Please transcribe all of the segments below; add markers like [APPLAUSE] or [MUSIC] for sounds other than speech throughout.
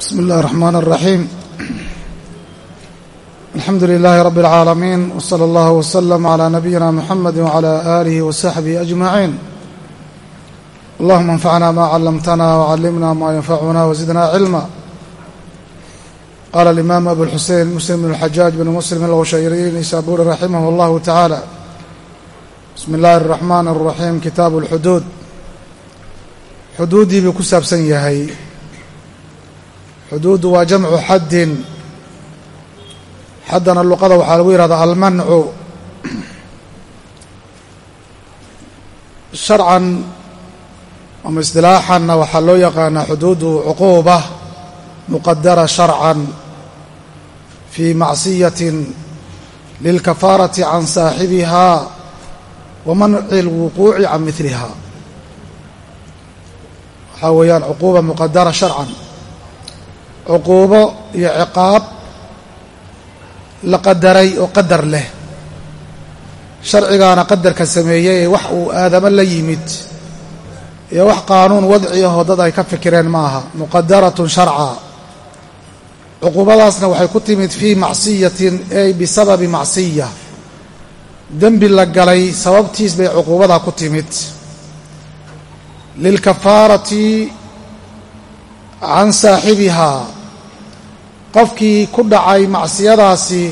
بسم الله الرحمن الرحيم الحمد لله رب العالمين وصلى الله وسلم على نبينا محمد وعلى آله وصحبه أجمعين اللهم انفعنا ما علمتنا وعلمنا ما ينفعنا وزدنا علما قال الإمام أبو الحسين مسلم بن الحجاج بن مسلم الغشيري نيسابوري رحمه الله تعالى بسم الله الرحمن الرحيم كتاب الحدود xuduuddii buu ku saabsan yahay xuduuddu waa jamcu xaddin. Xaddana luqada waxaa lagu yihahdaa almancu. Sharcan ama isdilaaxanna waxaa loo yaqaanaa xuduudu cuquuba muqadara sharcan fii macsiyatin lilkafaarati can saaxibiha wa manci اlwuquuci can midliha waxaa weeyaan cuquuba muqadara sharcan cuquubo iyo ciqaab la qadaray oo qadar leh. Sharcigaana qadarka sameeyey ee wax uu aadamo la yimid iyo wax qaanuun wadci ahoo dad ay ka fikireen ma aha muqadaratun sharca. Cuquubadaasna waxay ku timid fii macsiyatin ey bisababi macsiya. Dembi la galay sababtiis bay cuquubadaa ku timid. Lilkafaarati can saaxibihaa qofkii ku dhacay macsiyadaasi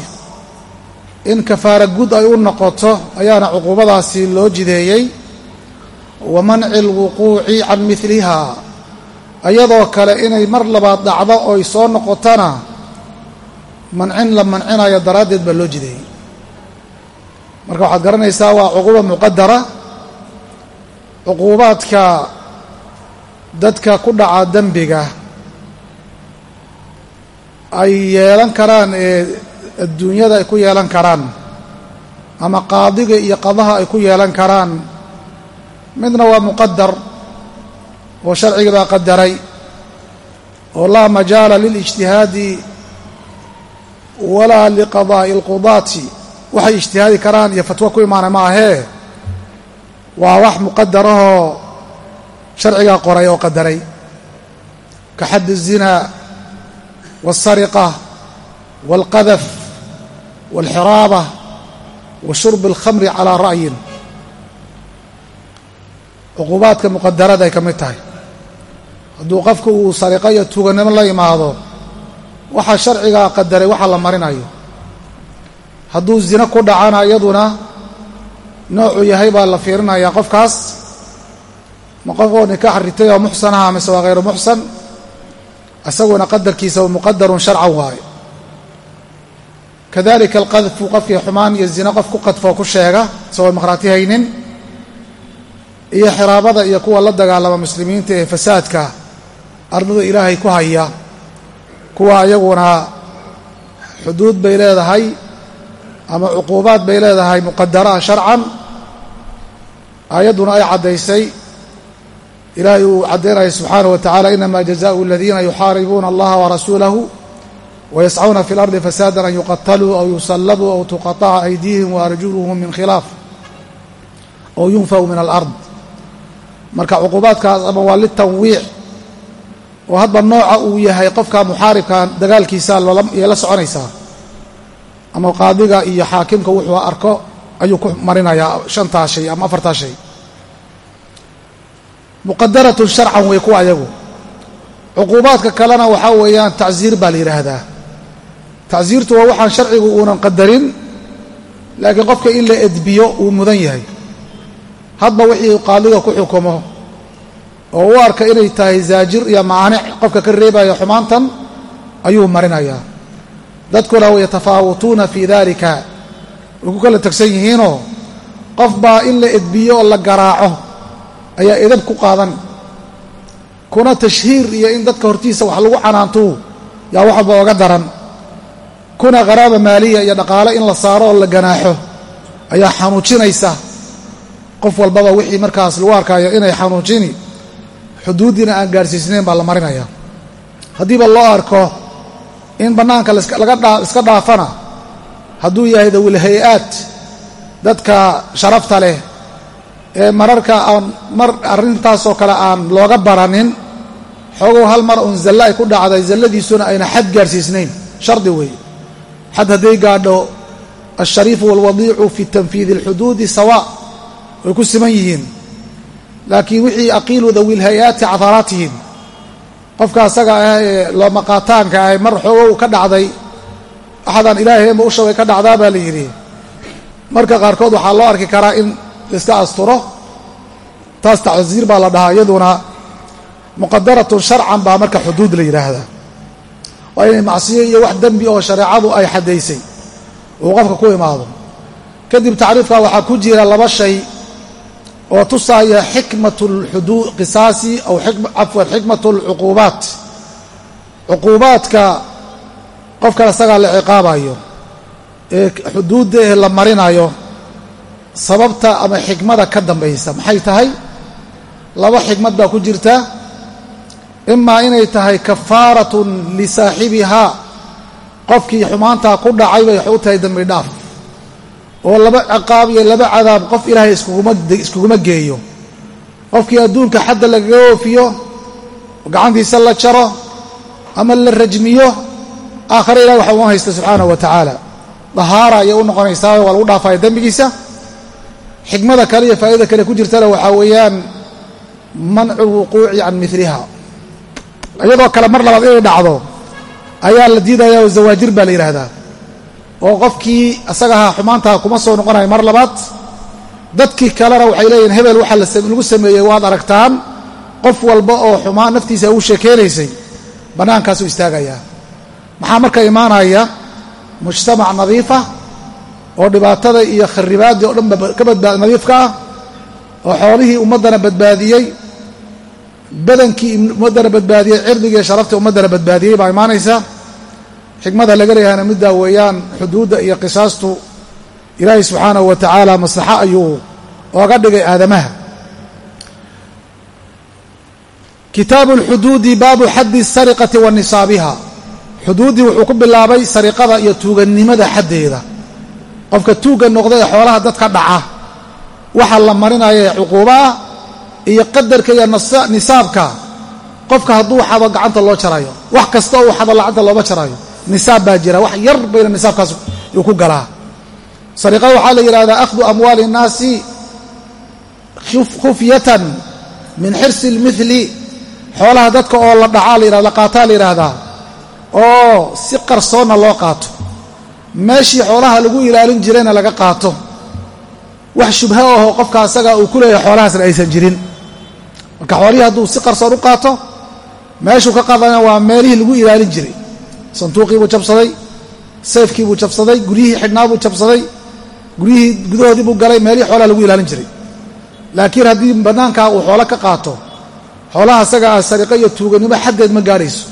in kafaara gud ay u noqoto ayaana cuquubadaasi loo jideeyey wa manci alwuquuci can midlihaa iyadoo kale inay mar labaad dhacdo oy soo noqotona mancin la mancinayo daraaddeed baa loo jideeyey marka waxaad garanaysaa waa cuquuba muqadara cuquubaadka dadka ku dhaca dembiga ay yeelan karaan ee adduunyada ay ku yeelan karaan ama qaadiga iyo qadaha ay ku yeelan karaan midna waa muqadar oo sharciga baa qadaray oo laa majaala lilijtihaadi walaa liqadaa'i alqudaati waxay ijtihaadi karaan iyo fatwo ku imaanay ma ahee waa wax muqadarahoo sharcigaa qoray oo qadaray. Ka xadd الzinaa wالsariqa wاlqadaf wاlxiraaba wa shurbi اlkhamri calىa ra'yin cuquubaadka muqadarada ay ka mid tahay hadduu qofku uu sariqo iyo tuuganimo la imaado waxa sharcigaa qadaray waxa la marinayo hadduu zino ku dhacana iyaduna noocuu yahay baa la fiirinayaa qofkaas ma qof oo nikaax ritay oo muxsan aha mise waa hayru muxsan isaguna qadarkiisa muqadarun sharcan waayo. Kadalika alqadfu qofkii xumaan iyo zina qof ku qadfoo ku sheega isagoo maqhraati haynin iyo xiraabada iyo kuwa la dagaalama muslimiinta ee fasaadka ardada ilaahay ku haya kuwa iyaguna xuduud bay leedahay ama cuquubaad bay leedahay muqadaraah sharcan aayadduna ay caddaysay ilaahay uu caddaynaya subxaanaه wa tacala inama jazaءu اladiina yuxaaribuuna allaha warasuulahu wayascuna fi اlardi fasaada an yuqataluu aw yusallabuu aw tuqaطaca aydihim waarjuluhum min khilaaf aw yunfaw min alard marka cuquubaadkaas ama waa litanwiic oo hadba nooca uu yahay qofka muxaaribka dagaalkiisa yay la soconaysaa ama qaadiga iyo xaakimka wuxuu arko ayuu ku marinayaa shantaa shay ama afartaa shay muqadaratun sharcan wey kuwa ayagu. Cuquubaadka kalena waxaa weeyaan tacsiir baa la yidhaahdaa tacsiirtu waa waxaan sharcigu uunan qadarin laakiin qofka in la edbiyo uu mudan yahay. Hadba wixii qaadiga ku xukumo oo u arka inay tahay zaajir iyo maanic qofka ka reebaya xumaantan ayuu marinayaa. Dadkuna yatafaawatuuna fii dalika way ku kala tegsan yihiinoo qof baa in la edbiyo oo la garaaco ayaa edab ku qaadan. Kuna tashhiir iyo in dadka hortiisa wax lagu canaantuu yaa wax walba oga daran. Kuna qaraaba maaliya iyo dhaqaale in la saaro oo la ganaaxo ayaa xanuujinaysa. Qof walbaba wixii markaas lagu arkayo inay xanuujini xuduuddiina aan gaadhsiisnayn baa la marinaya. Haddiiba loo arko in bannaanka iska dhaafana hadduu yahay dawil hay'aad dadka sharafta leh mararka aan mar arrintaasoo kale aan looga baranin xoogow hal mar uun zalla ay ku dhacday zalladiisuna ayna xad gaadhsiisnayn shardi weeye. Xad hadday gaadho alshariifu waalwadiicu fi tanfiidi alxuduudi sawa way ku siman yihiin. Laakiin wixii aqiilu dawil hay'aati cadaraatihim qofka asaga ah ee loomaqaataanka ah mar xoogow ka dhacday axadaan ilaahayma u shabay ka dhacdaa baa la yidhi. Marka qaarkood waxaa loo arki karaa in laiska asturo. Taas tacsiir baa la dhahaa iyaduna muqadaratun sharcan baa marka xuduud la yidhaahdaa waa inay macsiyo iyo wax dembi oo shareecadu ay xadaysay uu qofka ku imaado. Kadib tacriifka waxaa ku jira laba shay oo tusaaya xikmat lxudud qisaasi aw cafwan xikmat alcuquubaat cuquubaadka qofkan isagaa la ciqaabayo ee xuduudda la marinayo sababta ama xikmada ka dambaysa. Maxay tahay? Laba xikmad baa ku jirta. Imaa inay tahay kafaaratun lisaaxibihaa qofkii xumaantaa ku dhacay bay waxay u tahay dembi dhaaf. Oo laba ciqaab iyo laba cadaab qof ilaahay iskuguma geeyo. Qofkii adduunka xadda lagaga oofiyo gacantiisa la jaro ama la rajmiyo aakhare ilahi waxa uma haysta subxaanahu wa tacaala. Dahaara ayay u noqonaysaa waa lagu dhaafaya dembigiisa xikmada kale iyo faa'idada kale ku jirtana waxaa weeyaan mancu lwuquuci can miliha iyadoo kale mar labaad inay dhacdo ayaa la diidaya oo zawaajir baa la yidhaahdaa. Oo qofkii asagaha xumaantaha kuma soo noqonayo mar labaad dadkii kalena waxay leeyihiin hebel waxaa lagu sameeyey waad aragtaan qof walba oo xumaan naftiisa ugu sheekeynaysay bannaankaasuu istaagayaa. Maxaa marka imaanaya? Mujtamac nadiifa oo dhibaatada iyo kharibaadii oo dhan ka badbaad nadiifka ah oo xoolihii ummaddana badbaadiyey badankii ummaddana badbaadiyey cirdigii sharaftii ummaddana badbaadiyey baa imaanaysa. Xikmada laga leeyahayna middaa weeyaan xuduudda iyo qisaastu ilaahay subxaanahu wa tacaala maslaxo ayuu ooga dhigay aadamaha. Kitaabu lxuduudi baabu xaddi sariqati wa nisaabiha. Xuduuddii wuxuu ku bilaabay sariqada iyo tuugannimada xaddeeda qofka tuugga noqda ee xoolaha dadka dhaca waxa la marinaya ee cuquuba ah iyo qadarka iyo nisaabka. Qofka hadduu xado gacanta loo jarayo wax kasta uu xado lacagta looma jarayo nisaab baa jira. Wax yar bayna nisaabkaas uu ku galaa. Sariqada waxaa la yidhahdaa akhdu amwaali innaasi khufyatan min xirsi lmithli xoolaha dadka oo la dhacaa la yihahda qaataa la yidhaahdaa oo si qarsoonna loo qaato meeshii xoolaha lagu ilaalin jirayna laga qaato. Wax shubho aho qofka asaga uu ku leeyahay xoolahaasna aysan jirin. Marka xoolihii hadduu si qarsoon u qaato meeshuu ka qaadana waa meelihii lagu ilaalin jiray. Sanduuqii buu jabsaday sayfkii buu jabsaday guryihii xidhnaa buu jabsaday guryihii gudahoodii buu galay meelihii xoolaha lagu ilaalin jiray. Laakiin haddii bannaankaa uu xoolo ka qaato xoolaha asaga ah sariqo iyo tuuganimo xaddeed ma gaadhayso.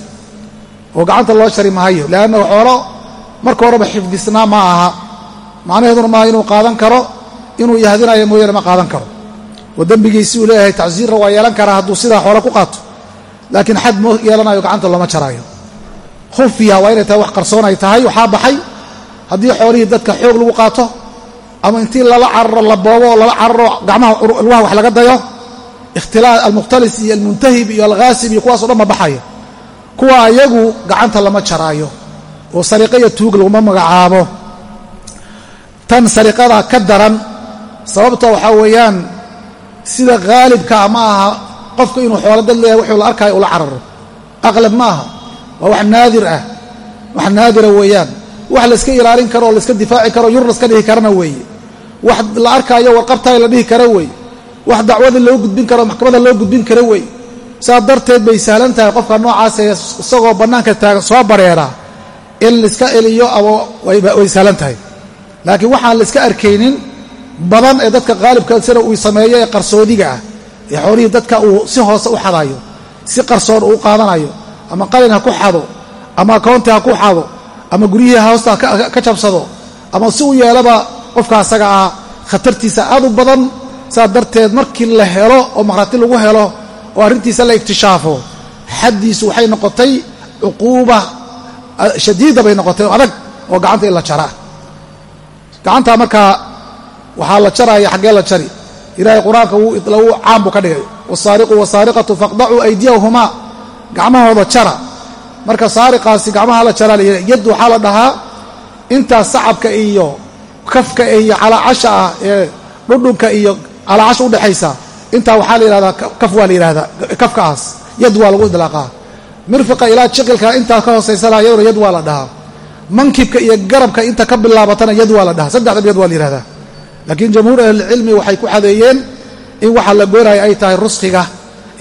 Oo gacanta loo shari maayo leanna xoolo marka horeba xifdisnaa ma aha. Macnaheeduna maaha inuu qaadan karo inuu yahdinayo mooyaane ma qaadan karo. Oo dembigiisi uu leeyahay tacsiirra waa yeelan karaa hadduu sidaa xoolo ku qaato. Laakiin xad moo yeelanayo gacanta looma jaraayo. Khufya waa inay tahay wax qarsoon ay tahay waxaa baxay. Haddii xoolihii dadka xoog lagu qaato ama intii lala cararo la boobo oo lala cararo gacmaha lugaha wax laga dayo ikhtilaa almukhtalis iyo almuntahib iyo alghaasib iyo kuwaasoo dhan ma baxayo. Kuwa ayagu gacanta lama jaraayo oo sariqo iyo tuug laguma magacaabo. Tan sariqada ka daran sababta waxaa weeyaan sida haalibkaa ma aha qofku inuu xoolo dad leeyahay wuxuu la arkaayo ula cararo. Aqlab ma aha waa wax naadir ah wax naadira weeyaan. Wax layska ilaalin karo oo layska difaaci karo yur layska dhihi karana weeye wax la arkaayo warqabtaay la dhihi kara weeye wax dacwada loo gudbin karo maxkamada loo gudbin kara weeye saas darteed bay sahlan tahay qofka noocaas ee isagoo bannaanka taagan soo bareera in laiska eliyo ama way sahlan tahay. Laakiin waxaan la iska arkaynin badan ee dadka qaalibka sina uu sameeyo ee qarsoodiga ah. Ee xoolihii dadka uu si hoose u xadayo si qarsoon uu qaadanayo ama qalin ha ku xado ama akoonti ha ku xado ama guryihii hoosta ka jabsado ama si u yeelaba qofka asaga ah khatartiisa aad u badan saas darteed markii la helo oo maqhraati lagu helo oo arrintiisa la iktishaafo xaddiisu waxay noqotay cuquuba shadiida bay noqotay oo adag oo gacanta in la jaraa. Gacantaa markaa waxaa la jaraya xaggee la jari. Ilaahay qur'aanka wuu caam buu ka dhigay. Wasaariqu wasaariqatu faqdacuu aydiyahumaa. Gacmahooda jara. Marka saariqaasi gacmaha la jaraa layidha yad waxaa la dhahaa intaas sacabka iyo kafka iyo calaacasha ah ee dhudhunka iyo calaacasha udhexaysa intaa waxaa la yidhahdaa kaf waa la yidhahdaa kafkaas yad waa lagu idlaaqaa mirfiqa ilaa jiqilka intaa ka hoosaysana iyaduna yad waa la dhahaa. Mankibka iyo garabka inta ka bilaabatana yad waa la dhahaa. Saddexdaba yad waa la yihahdaa laakiin jamhuur ahlilcilmi waxay ku xadeeyeen in waxa la goynaya ay tahay ruskiga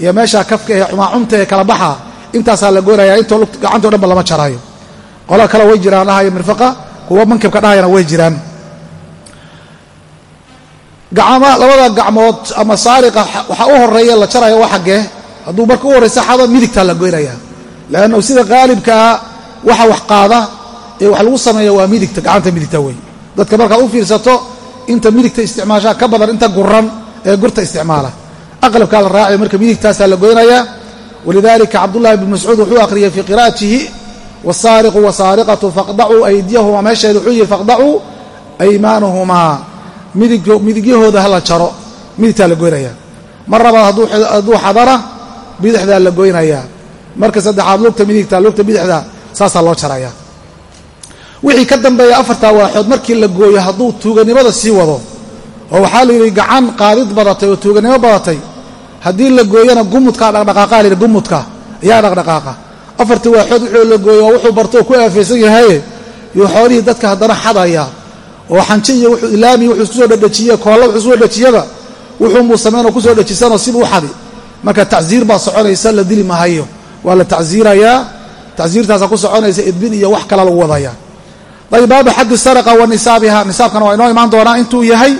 iyo meesha kafka ee xumaacumta ee kala baxa. Intaasaa la goynaya intoo gacantao dhan ba lama jaraayo. Qola kale way jiraan dhahaya mirfaqa kuwa mankibka dhahayana way jiraan. Labada gacmood ama saariqa waxaa u horreeya la jaraya waa xaggee. Hadduu marka u horraysa xado midigtaa la goynaya leannu sida qaalibkaa waxa wax qaada ee wax lagu sameeya waa midigta gacanta midigta wey dadka markaad u fiirsato inta midigta isticmaashaa ka badan inta guran ee gurta isticmaala aqlabkaa la raacay marka midigtaasaa la goynayaa walidalika cabdullahi bn mascuud wuxuu akhriyey fii qira'atihi wasaariqu wasaariqatu faqdacuu aydiyahumaa meesheeda wuxuu yihi faqdacuu aymaanuhumaa midigyahooda hala jaro midigtaa la goynayaa mar labaad hadduu xadana bidixdaa la goynayaa marka saddexaad lugta midigta lugta bidixda saasaa loo jarayaa wixii ka dambeeya afartaa waaxood markii la gooyo hadduu tuuganimada sii wado oo waxaa la yidhi gacan qaadid badatay oo tuuganimo badatay. Haddii la gooyana gumudkaa dhaqdhaqaaqa la yidhi gumudka ayaa dhaqdhaqaaqa. Afartii waaxood wuxuu la gooyo oo wuxuu barto ku aafaysan yahaye yuu xoolihii dadka haddana xadaya oo xanji wuxuu ilaami wuxuu isku soo dhadhajiye koolla wuxuu isku dhadhajiyaba wuxuunbuu samaynoo ku soo dhajisanoo sibuu xadi. Marka tacsiir baa soconaysa la dili mahayo waa la tacsiirayaa. Tacsiirtaasaa ku soconaysa idbin iyo wax kala lagu wadaya. Ayb baabu xaddi saraqa wa nisaabiha. Nisaabkana waa inoo imaan doonaa intuu yahay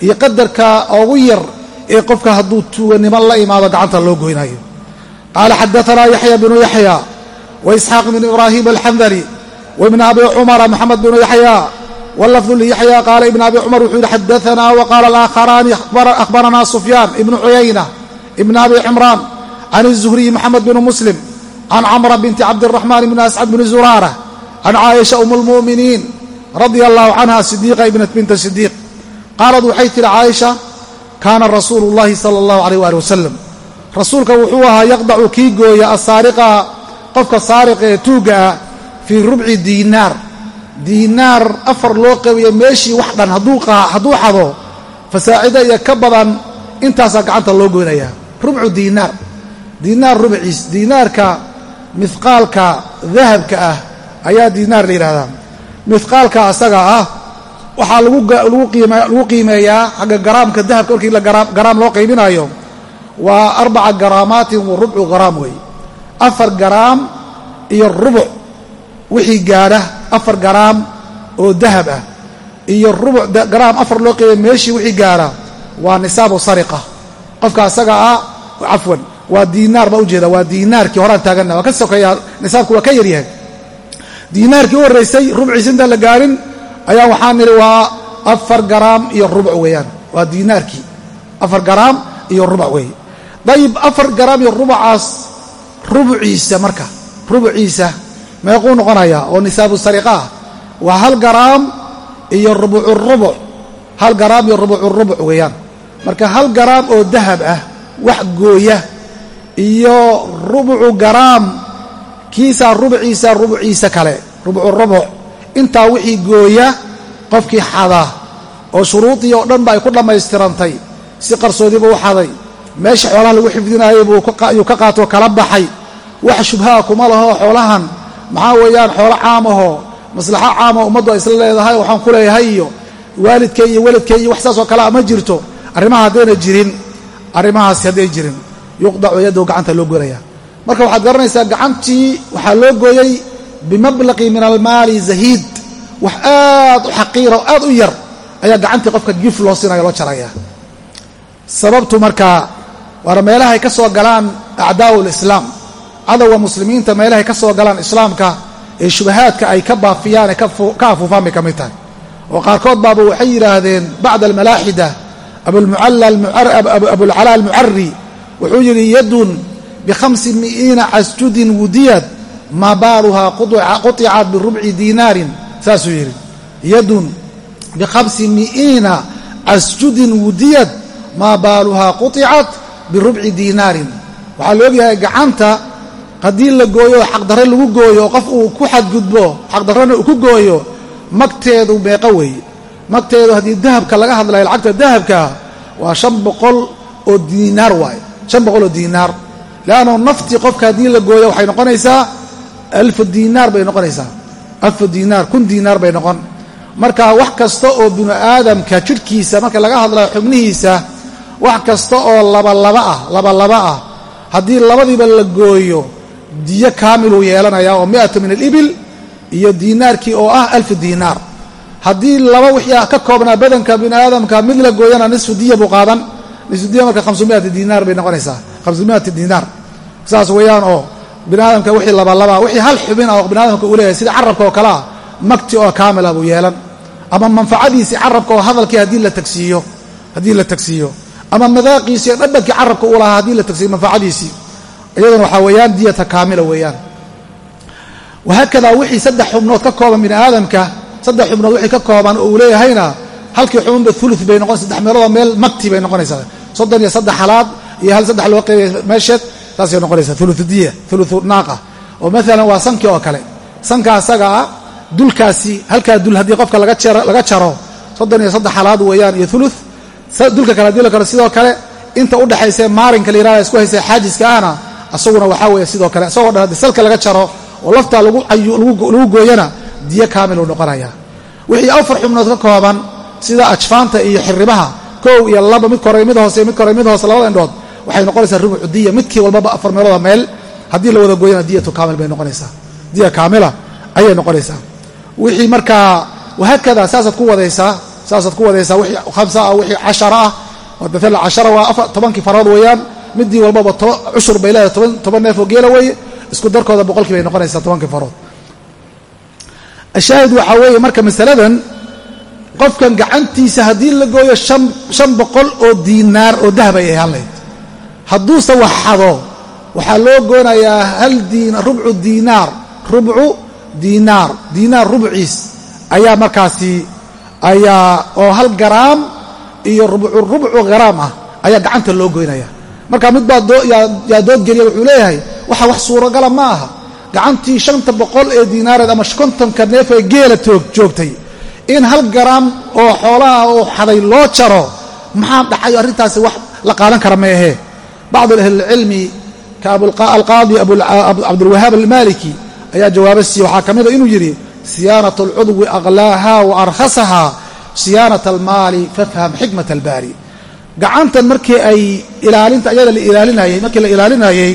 iyo qadarka ugu yar ee qofka hadduu tuuganimo la imaado gacanta loo goynayo. Qaala xadaanaa yaxya bnu yaxya wa isxaaq bnu ibraahim alxandali wibn abi cumara maxamed bnu yaxya wlafdu liyaxya qaala ibn abi cumar wuxuu yihi xadaanaa waqaala alaakharaani ahbaranaa sufyaan ibnu cuyayna ibn abi cimraan can الzuhriyi maxamed bn muslim can camra binti cabdiraxmaan bni ascad bni zuraara can caaisha um اlmu'miniin radia allahu canha sidiiqa ibnat binta sidiiq qaalad waxay tihi caaisha kaana rasuulu اllahi sala اllahu alayh wali wasalam rasuulka wuxuu ahaa yaqdacu kii gooya asaariqa qofka saariqa ee tuugga ah fii rubci diinaar diinaar afar loo qabiyo meeshii wax dhan hadduu xado fasaacida iyo ka badan intaasaa gacanta loo goynayaa rubcu diinaar diinaar rubciis diinaarka mihqaalka dahabka ah ayaa diinaar la yidhahdaa mihqaalka asaga ah waxaa lagu qiimeeyaa xagga garaamka dahabka markii garaam loo qaybinayo waa arbaca garaamaatin wa rubcu garaam wey. Afar garaam iyo rubuc wixii gaadha afar garaam oo dahab ah. Iyo rubuc garaam afar loo qeybay meeshii wixii gaadha waa nisaabu sariqa. Qofka asaga ah cafwan waa diinaar baa ujeeda waa diinaarkii horaan taaganna. Waa ka sokeeyaa. Nisaabku waa ka yaryahay diinaarkii u horraysay rubciis intaan la gaarin ayaa waxaa nidhi waa afar garaam iyo rubuc weeyaan. Waa diinaarkii afar garaam iyo rubuc weeye dayib afar garaam iyo rubucaas rubuciisa marka rubuciisa meequu noqonayaa oo nisaabu sariqa ah. Waa hal garaam iyo rubucu rubuc hal garaam iyo rubucu rubuc weeyaan. Marka hal garaam oo dahab ah wax gooya iyo rubucu garaam kiisaa rubuciisa rubuciisa kale rubucu rubuc. Intaa wixii gooya qofkii xada oo shuruudii oo dhan ba ay ku dhammaystirantay. Si qarsoodiibuu u xaday. Meesha xoolaha lagu xifdinaayay buu ayuu ka qaatoo kala baxay. Wax shubhaa kuma laho xoolahan. Maxaa weeyaan xoolo caam ahoo maslaxo caamo ummaddu ay isla leedahay waxaan ku leeyahay iyo waalidkay iyo weladkay iyo wax saas oo kalea ma jirto. Arrimaha haddayna jirin. Arrimahaasi hadday jirin yuqdacu yaddow gacanta loo goynaya marka waxaad garanaysaa gacantii waxaa loo gooyey bimablaqi min almaali zahiid. Wax aad u xaqiira oo aad u yar ayaa gacantii qofka gif loo siinaya loo jaraya. Sababtu markaa waana meelahay ka soo galaan acdaa'u lislaam cadowga muslimiinta meelahay ka soo galaan islaamka ee shubahaadka ay ka baafiyaan ee ka afuufaan bay ka mid tahay. Oo qaarkood baaba waxay yidhaahdeen bacda almalaaxida abulcalaa almucari wuxuu yidhi yadun bikhamsi mi'iina casjudin wudiyad maa baaluhaa birubci diinaarin saasuu yidhi yadun bikhamsi mi'iina casjudin wudiyad maa quطicat birubci diinaarin waxaa la ogyahay gacanta haddii la gooyo oo xaqdarre lagu gooyo oo qof uu ku xadgudbo xaqdarrena uu ku gooyo magteedu meeqa weeye. Magteedu haddii dahabka laga hadlayo lacagta dahabka waa shan boqol oo diinaar waaye shan boqol oo diinaar leannu naftii qofka haddii la gooyo waxay noqonaysaa alfu diinaar bay noqonaysaa. Alfu diinaar kun diinaar bay noqon. Marka wax kasta oo binu aadamka jidhkiisa marka laga hadlayo xubnihiisa wax kasta oo labalaba ah labalaba ah haddii labadiiba la gooyo diyo kaamiluu yeelanaya oo mi'atu min alibil iyo diinaarkii oo ah alfu diinaar haddii laba wixii ka koobnaa badanka bini aadamka mid la gooyana nisfu diya buu qaadan nisfu diya marka hamsumiati diinaar bay noqonaysaa. Hamsumiati diinaar saas weeyaan oo bini wixii labalaba wixii hal xubin ah oo bini aadamka sida carabka oo kale ah magti oo kaamila buu yeelan. Ama manfacadiisii carabka oo hadalkii haddii la tagsiiyo haddii la tagsiiyo. Ama madaaqiisii dhadhankii carabka uu lahaa haddii la tagsiiyo manfacadiisii iyaduna waxaa weeyaan diyata kaamila weeyaan. Wahaakadaa wixii saddex xubnood ka kooban bini aadamka saddex xubnood wixii ka kooban oo uu leeyahayna halkii xubinba ulu bay noqon saddex meeloodoo meel magti bay noqonaysaa soddon iyo saddex halaad iyo hal saddex loo qeybay meesheed taasay noqonaysaa uludiya ulu naaqa. oo maalan waa sankii oo kale. Sanka asaga ah dulkaasi halkaa dul haddii qofka laga jaro soddon iyo saddex halaad weeyaan iyo ulu dulka kale haddii la karo sidoo kale inta udhexaysa maarinka la yirahda isku haysa xaajiska ahna asaguna waxaa weeye sidoo kale isagoo dhan haddii salka laga jaro oo laftaa lagu gooyana diyo kaamil uu noqonaya wixii afar xubnood ka kooban sida ajfaanta iyo xiribaha kow iyo laba mid kore mid hoose mid kore mid hoose labada indhood waxay noqonaysaa rubucu diya midkii walbaba afar meelooda meel haddii la wada gooyana diyatu kaamil bay noqonaysaa. Diya kaamila ayay noqonaysaa. Wixii markaa wahaakada saasaad ku wadaysaa saasaad ku wadaysaa wixii khamsa ah wixii cashara ah maala cashara waa tobankii farood weeyaan midii walbaba cushur bay leedahay toban toban neef oo geela weeye isku darkooda boqolkii bay noqonaysaa tobankii farood ashaahid waxaa weeye marka masaladan qofkan gacantiisa haddii la gooyo shan boqol oo diinaar oo dahab ay ahaan layd hadduuse wax xado waxaa loo goonayaa hal rubcu diinaar rubcu diinaar diinaar rubciis. Ayaa markaasi ayaa oo hal garaam iyo rubcu rubcu garaam ah ayaa gacanta loo goynaya. Marka mid baa yaa doodgeliya wuxuu leeyahay waxa wax suuragala ma aha gacantii shanta boqol ee diinaareed ama kontonka neef ee geela joogtay in hal garaam oo xoolaha oo xaday loo jaro maxaa dhacayo arrintaasi wax la qaadan kara meehe bacdu ahlilcilmi ka alqaadi cabdulwahaab almaliki ayaa jawaaba siiye waxaa ka mida inuu yidhi siyaanat alcudwi aqlaaha wa arkhasaha siyaanat almaali fafham xikmat albaari. Gacantan markii ay ilaalinta ayada la ilaalinayey markii la ilaalinayey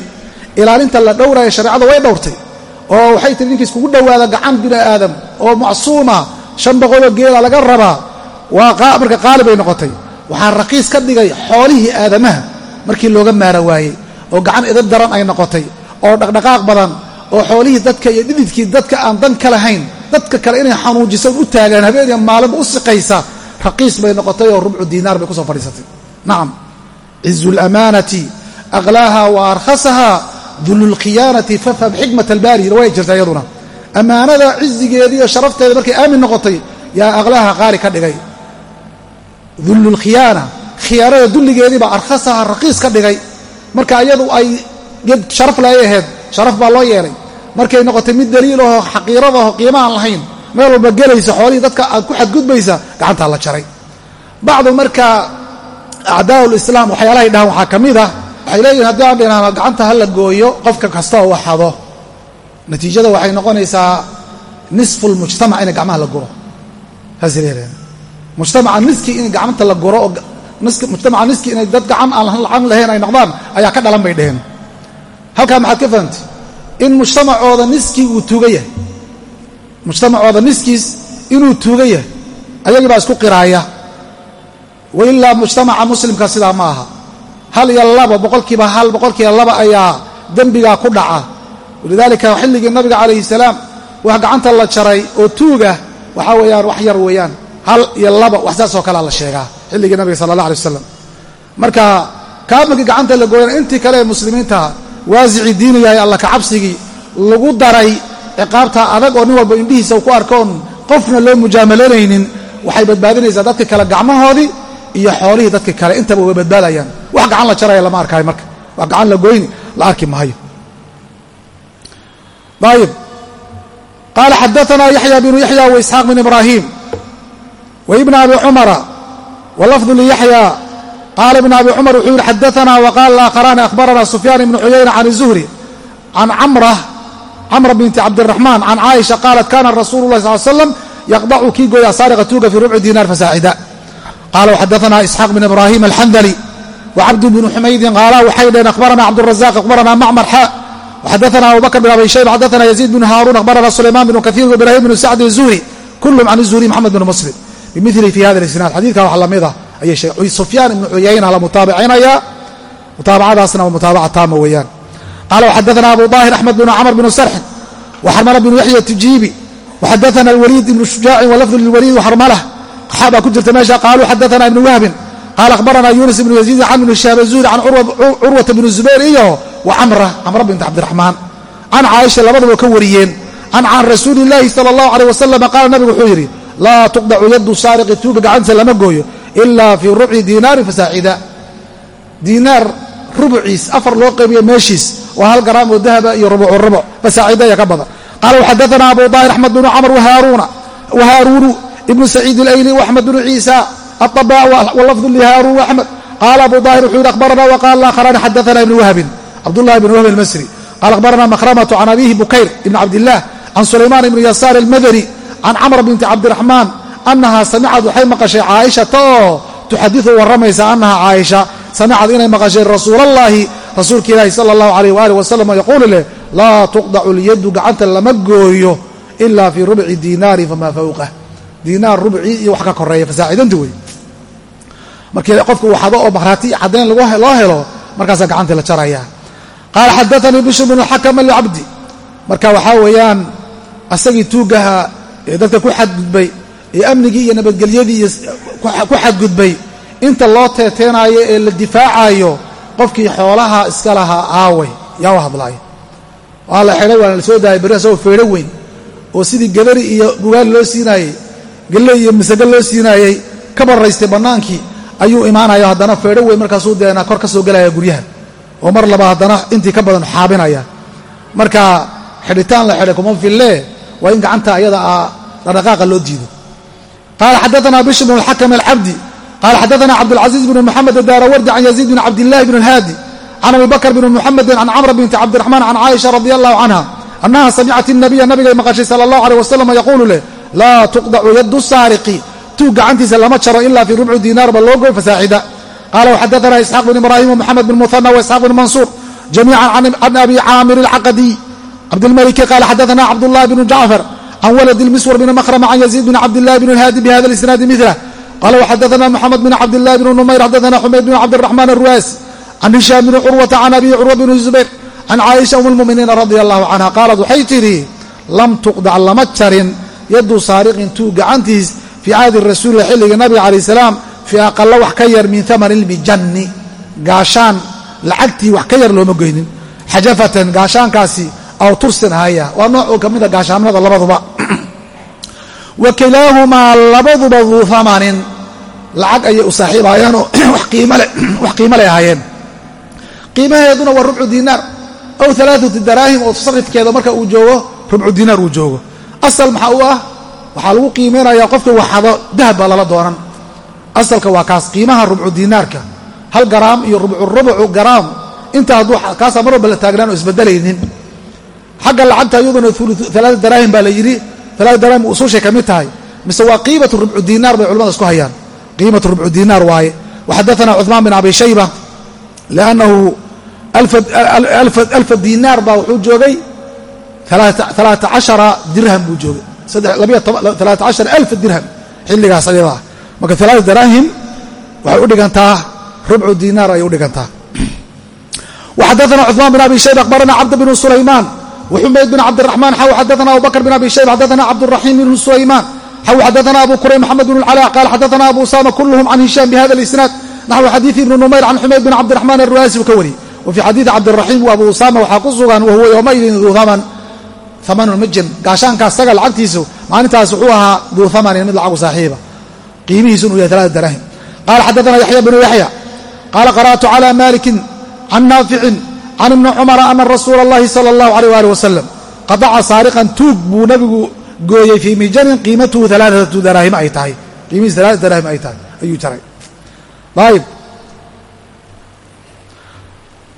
ilaalinta la dhowraya shareecada way dhowrtay. Oo waxay tiri ninkii iskugu dhowaada gacan bini aadam oo macsuuma shan boqoloo geela laga rabaa waa marka qaali bay noqotay. Waxaa raqiis ka dhigay xoolihii aadamaha markii looga maara waayey oo gacan idab daran ay noqotay oo dhaqdhaqaaq badan oo xoolihii dadka iyo dhididkii dadka aan dan ka lahayn dadka kale inay xanuujiso u taagaan habeeniya maalinba u siqaysa raqiis bay noqotay oo rubcu diinaar bay ku soo fadhiisatay. Nacam cizu lamaanati aqlaaha wa arkhasaha dululkhiyaanati fafham xikmat albaari way jirta iyaduna ammaanada cizigeedii iyo sharafteeda markay aamin noqotay yaa aqlaaha qaali ka dhigay. Dullulkhiyaana khiyaanada dulligeediibaa arkhasaha raqiis ka dhigay. Marka iyadu ay ged sharaf le ay ahayd sharaf baa loo yeelay. Markay noqotay mid daliilaho xaqiiradaho qiima aan lahayn meel walba gelaysa xoolihii dadka aad ku xadgudbaysa gacantaa la jaray. Bacdu marka acdaa waxyaalahay dhahaan waxaa ka mid ah. Waxay leeyihiin haddii aan dhinaano gacanta ha la gooyo qofka kasta oo waxado natiijada waxay noqonaysaa nisfu lmujtamac inay gacmaha la guro. Leedahen mujtamaca niskii in gacmanta la guro oo mujtamaca niskii inay dad gacan aan lacan lahayn ay noqdaan ayaa ka dhalan bay dheheen halkaa maxaad ka fahamtay in mujtamacooda niskii uu tuuga yahay. Mujtamacooda niskiis inuu tuuga yahay. Ayagii baa isku qiraaya. Wailaa mujtamaca muslimka sidaa ma aha. Hal iyo laba boqolkiiba hal boqolkiiba laba ayaa dembigaa ku dhaca walidaalika xilligii nabiga calayhi salaam. Wax gacanta la jaray oo tuuga. Waxaa weeyaan wax yar weeyaan. Hal iyo laba wax saas oo kalea la sheegaa. Xilligii nabiga sala allah alay wasalam marka kaa markii gacanta la gooyana intii kale ee muslimiintaha waasicii diinigahay alla kacabsigii lagu daray ciqaabta adag oo nin walba indhihiisa ku arkoon qofna loo mujaamalanaynin waxay badbaadinaysaa dadka kale gacmahoodii iyo xoolihii dadka kale. Intaba way badbaadayaan. Wax gacan la jaraya lama arkaayo marka. Wax gacan la goyni la arki maayo ayib qaala xadaanaa yaxya bnu yaxya waisxaaq bn ibraahim waibn abi cumara walafdu liyaxya qaala ibn abi cumar wuxuu yihi xadaanaa waqaala aakharani akhbarana sufyaan ibnu xuyayna can zuhri can camra camra binti cabdiraxmaan can caaisha qaalat kana rasuulu lah sal slam yaqdacu kii gooya saariqa tuuga fii rubci diinaar fasaacida qaala waxadaanaa isxaaq bn ibraahim alxandali wcabd bn xumaydin qaala waxay dhaheen akhbarana cabdurazaq akhbarana macmar xa waxadaana abu bakr bn abi shayb xadaana yaziid bn haaruun akhbarana sulayman bn kaiir ibrahim bn sacdi zuhri kulum can zuhri maxamed bn muslim bimili fi hada isnaad xadidka wax la mid ah ayay sufyaan ibnu cuyayna la mutaabicinaya mutaabacadaasna mutaabaca taama weeyaan qaala waxadaana abu daahir axmed bn camr bn sarxin waxarmala bn yaxya tujiibi waxadaana alwaliid ibnu shujaacin walafdu lilwaliid waxarmalah xa baa ku jirta meesha qaaluu xadaana ibnu wahbin qaala akhbarana yunis ibnu yaziid can ibni shaab zuhri can curwata bni zubayr iyo wa camra camra binti cabdiraxmaan can caaisha labadaba ka wariyeen. Can can rasuuli illaahi sala allahu aleyh wasalam qaala nabigu wuxuu yidhi laa tuqdacu yaddu saariqi tuuga gacantiisa lama gooyo ilaa fii rubci diinaarin fasaacida diinaar rubuciis afar loo qaybiyo meeshiis waa hal garaam oo dahaba iyo rubucu rubuc fasaacida ka badan. Qaala waxadaana abu daahir axmed bnu camr wahaaruunu ibnu saciid ilayli waaxmed bnu ciisa aطabaa walafdu lihaaruun axmed. Qaala abu daahir wuxuu yidhi akhbarana waqaala aakharani xadaana ibnu cabdullahi ibn wahb almasri. Qaala akhbarana makhramatu can abihi bukayr ibni cabdillaah can sulaymaan ibni yasaar almadani can camr binti cabdiraxmaan annahaa samicad waxay maqashay caaishata oo tuxadiu warramaysa annaha caaisha samicad inay maqashay rasuulallaahi rasuulka ilaahi sala allahu alayh waalih wasalam yaquulu leh laa tuqdacu lyaddu gacanta lama gooyo ila fii rubci diinaari famaa fawqah diinaar rubcii iyo wax ka koreeya fasaacidanta wey markii qofka uu oo makhraati caddayn loo helo markaasaa gacantii la jaraya qaala xadaanii bishr bnu xakam alcabdi marka waxaa weeyaan asagii tuugaha ee dadka ku xadgudbay ee amnigii iyo nabadgelyadii iyo ku xadgudbay inta loo teeteenaayo ee la difaacayo qofkii xoolaha iska lahaa aaway yaa u hadlaayo waa la xidhay waana la soo daayay asagoo feedho weyn oo sidii gadari iyo bugaal loo siinaayey gelle iyo masago loo siinaayey ka barraystay bannaankii ayuu imaanaya haddana feedho weyn markaasuu deena kor ka soo gelaya guryaha oo mar laba haddana intii ka badan xaabinaya marka xidhitaan la xidhay kuma fillee waa in gacanta ayada ah dhaqdhaqaaqa loo diido qaala xadaana bishr bn اlxakm alcabdi qaala xadaana cabdاlcaزiiz bn mxamedadaarawardi can yaziid bn cabdillahi bn اlhaadi can abi bakr bn muxamedi can camr binti cabdiraxmaan can caaisha radi allahu canha annaha samicad الnabiya nabigay maqashay sala اllahu alيh wasalam yaquulu leh laa tuqdacu yadu saariqi tuug gacantiisa lama jaro ila fii rubci diinaar ba loo goy fasaacida qala wxadaana isxaaq bn ibraahim wmuxamed bn muhana waisxaaq bn mansuur jamiican can abi caamir alcaqadiy cabdilmaliki qaala xadaana cabdullahi bnu jacfar can waladi lmiswar bn mahrama can yaziid bn cabdillahi bn haadi bihada lisnaadi milah qala wxadaana muxamed bn cabdillahi bn numayr xadaana xumayd bn cabdiraxmaan aruwaasi can hishaam bn curwata can abi curwa bn zubayr can caaisha um lmuminiina radia allahu canha qaalat waxay tidhi lam tuqdac lama jarin yadu saariqin tuu gacantiis fii caadi rasuulilah xilliga nabiga calaih salaam fii aqala wax ka yar min amani lmijanni gaashaan lacagtii wax ka yar looma goynin. Xajafatan gaashaankaasi aw tursin ahaya waa nooc oo ka mida gaashaamnada labaduba. [CLEARS THROAT] Wa kilaahumaa labaduba duu amanin lacag ayay u saaxiibaayeenoo [CLEARS THROAT] [CLEARS THROAT] wax qiimo leh ahaayeen. Qiimaheeduna waa rubcu diinaar aw alaaatu daraahim oo tasarifkeeda marka uu joogo rubcu diinaar uu joogo. Asal maxaa u ah? Waxaa lagu qiimaynayaa qofka waxado dahab baa lala doonan asalka waa kaas qiimaha rubcu diinaarka hal garaam iyo rubcu rubcu garaam. Inta hadduu kaasaa mar walba la taagnaan oo isbedelaynin xagga lacagta iyaduna alaaa daraahim baa la yidhi. Alaaa daraahim usuushay ka mid tahay. Mise waa qiimatu rubcu diinaar bay culamada isku hayaan. Qiimatu rubcu diinaar waaye. Waxadaana cuثmaan bin abi shayba liannahu alfa diinaar baa wuxuu joogay. Alaaa cashara dirham buu joogay. Alaaa cashar alfa dirham. Xilligaas ayadaa marka alaaa daraahim waxay u dhigantaa rubcu diinaar ayay u dhigantaa waxadaana cuثmaan bin abi shayba akhbarana cabd bn sulaymaan wxumayd bn cabdiraxmaan xaw xadaana abu bakr bin abi shayba xadaana cabduraxiim bn sulaymaan xaw xadaana abu kurayb maxamed bn اlcalaa qaal xadaana abu usama kulhm can hishaam bihada اlisnaad naxwu xadiiثi ibni numayr can xumayd bin cabdiraxmaan aruwaasi uu ka wariyey wa fii xadiiثi cabdiraxiim wa abu usama waxaa ku sugan wahuwa yowmaidin duu aman amanun majan gaashaanka asaga lacagtiisu maalintaas wuxuu ahaa duu amanin mid lacagu saaxiiba qiimihiisu inuu yahay alaaa daraahim. Qaala xaddaana yaxya bnu yaxya qaala qara'tu cala malikin can naaficin can ibni cumara ana rasuula allahi sala allahu alayh waalih wasalam qadaca saariqan tuug buu nabigu gooyey fii mijanin qiimatuhu alaaatu daraahim ay tahay. Qiimihiisu alaaa daraahim ay tahay ayuu jaray. Ayib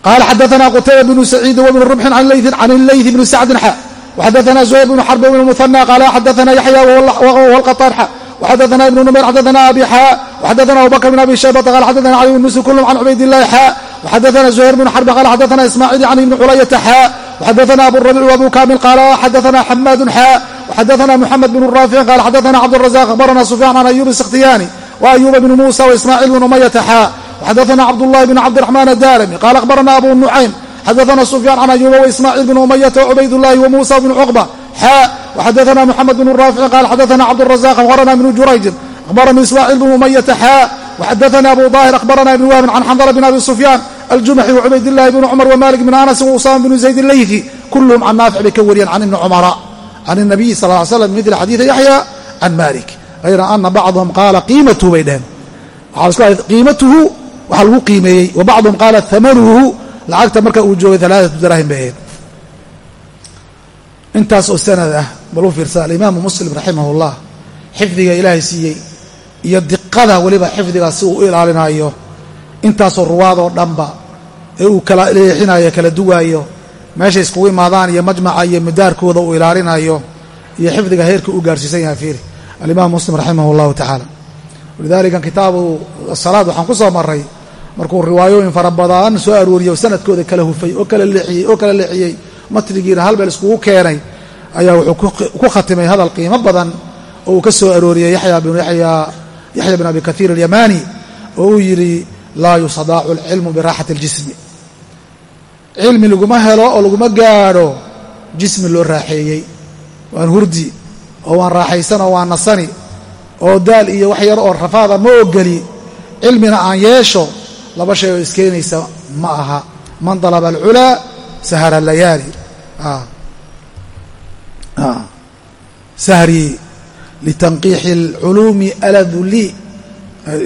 qala xadaana qutayba bnu saciidi wbnu rumxin an layi can leyth bni sacdin xa waxadaana zuhayr bnu xarb bn muhanى qaala xadaana yaxya whuwa alqataan xa وxadaثna ibn numayr xadaثna abi xa وxadaثna abubakr bn abi shaybata qala xadaثna cali bn muslim kulhm can cubayd الlahi xa وxadaثna زhayr bn xrb qala xadaثna ismاعيل can ibni culayata xa وxadaثna abu الربيع وabu kamil qala xadaثna xmad xa وxadaثna mحamed bn raafic qala xadaثna cabdالرaزاq akhbarana sufyan can ayub الskhtiyani وأyuba bn muسى وإsmاعيل bn umayata xa xadaثna cabdالlahi bn cabdiرaحman الdarmi qala akhbarana abu nucaym xadaثna sufyan can ayuba وإsmاعيل bn umayata وcubayd الlahi وmuسى bn cqبة xaa waxadaana muxamed bnu raafici qaal xadaana cabdurazaq akhbarana ibnu jurayjin akhbaranii ismaaciil bnu umayata xaa waxadaana abu daahir akhbarana ibnu wahbin can xandala bn abi sufyaan aljumaxi wacubaydillahi bnu cumar wamalik bn anas wausama bnu zayd ilayfi kulluhum can naafic bay ka wariyeen can ibni cumara can inabiyi sal ly slam midla xadiida yaxya can malik hayra ana bacdahum qaala qiimatuhu bay dheheen qiimatuhu waxaa lagu qiimeeyey wa bacduhum qaala amanuhu lacagta marka uu joogay alaaatu daraahim bay ahayd intaas oo sanad ah bal u alimaamu muslim raximah اllah xifdiga ilaahay siiyey iyo diqada weliba xifdiga si uu u ilaalinayo intaasoo ruwaadoo dhanba ee uu kala leexinayo kala duwaayo meeshay iskugu imaadaan iyo majmaca iyo mudaarkooda uu ilaalinayo iyo xifdiga heerka uu gaarhsiisan yahay fiiri. Alimaam muslim raximah اllahu tacaala walidalika kitaabu salaad waxaan ku soo maray markuu riwaayooyin fara badan soo arooriyey oo sanadkooda kala hufay oo kala leexiyey oo kala leexiyey matnigiina halbeel iskugu keenay ayaa wuxuu ku khatimay hadal qiimo badan oo uu ka soo arooriyey yaxya bn yaxya bn abi kathiir alyamani oo uu yidhi laa yusadaacu alcilmu biraaxati اljismi cilmi laguma helo oo laguma gaadho jismi loo raaxeeyey. Waan hurdi oo waan raaxaysan oo waan nasani oo daal iyo wax yar oo rafaada ma ogeli cilmina aan yeesho laba shay oo iskeenaysa ma aha. Man dalaba alculaa sahara layaali sahrii litanqiixi اlculuumi aladu lii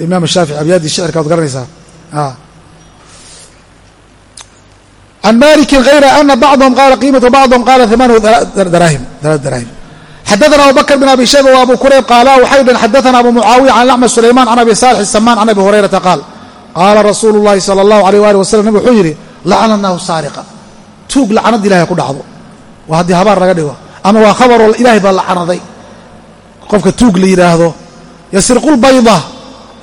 imaam shaafici abyaadii shicirka waad garanaysaa can maliki hayra ana bacdhm qaala qiimatu bacdhm qaala amanuhu daraahim daraahim xadaثna abubakr bn abi shayba wa abu kurayb qaala waxay dheen xadaثna abu mucaawiya can axmed sulayman can abi salix samaan can abi hurayrata qaal qaala rasuulu اllahi salى اllahu alيyh ali waslm nabig wuxuu yidhi lacana nahu saariqa tuug lacanad ilahay ku dhacdo. Waa haddii habaar laga dhigo. Ama waa khabaroo ilahay baa lacanaday qofka tuug la yidhaahdo yasriqu lbayda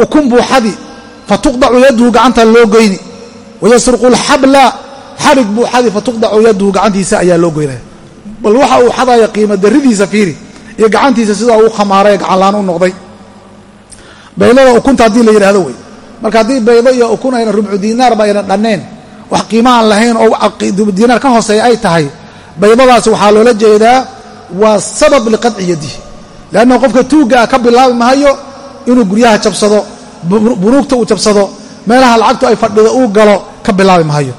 ukun buu xadi fatuqdacu yadhu gacanta loo goyni. Wayasriqu lxabla xadhig buu xadi fatuqdacu yadhu gacantiisa ayaa loo goynaya. Bal waxa uu xadaya qiimo daridiisa fiiri iyo gacantiisa sidaa uu khamaaraya gacanlaan u noqday. Baydada ukunta haddii la yidhahdo wey. Marka haddii baydo iyo ukun ayna rubcu diinaarba ayna dhanneen wax qiimo aan lahayn oo diinaar ka hooseeya ay tahay. Baydadaasi waxaa loola jeedaa waa sabab liqadci yadihi leanna qofka ah ka bilaabi mahayo inuu guryaha jabsado bunuugta uu jabsado meelaha lacagtu ay fadhido uu galo ka bilaabi mahayo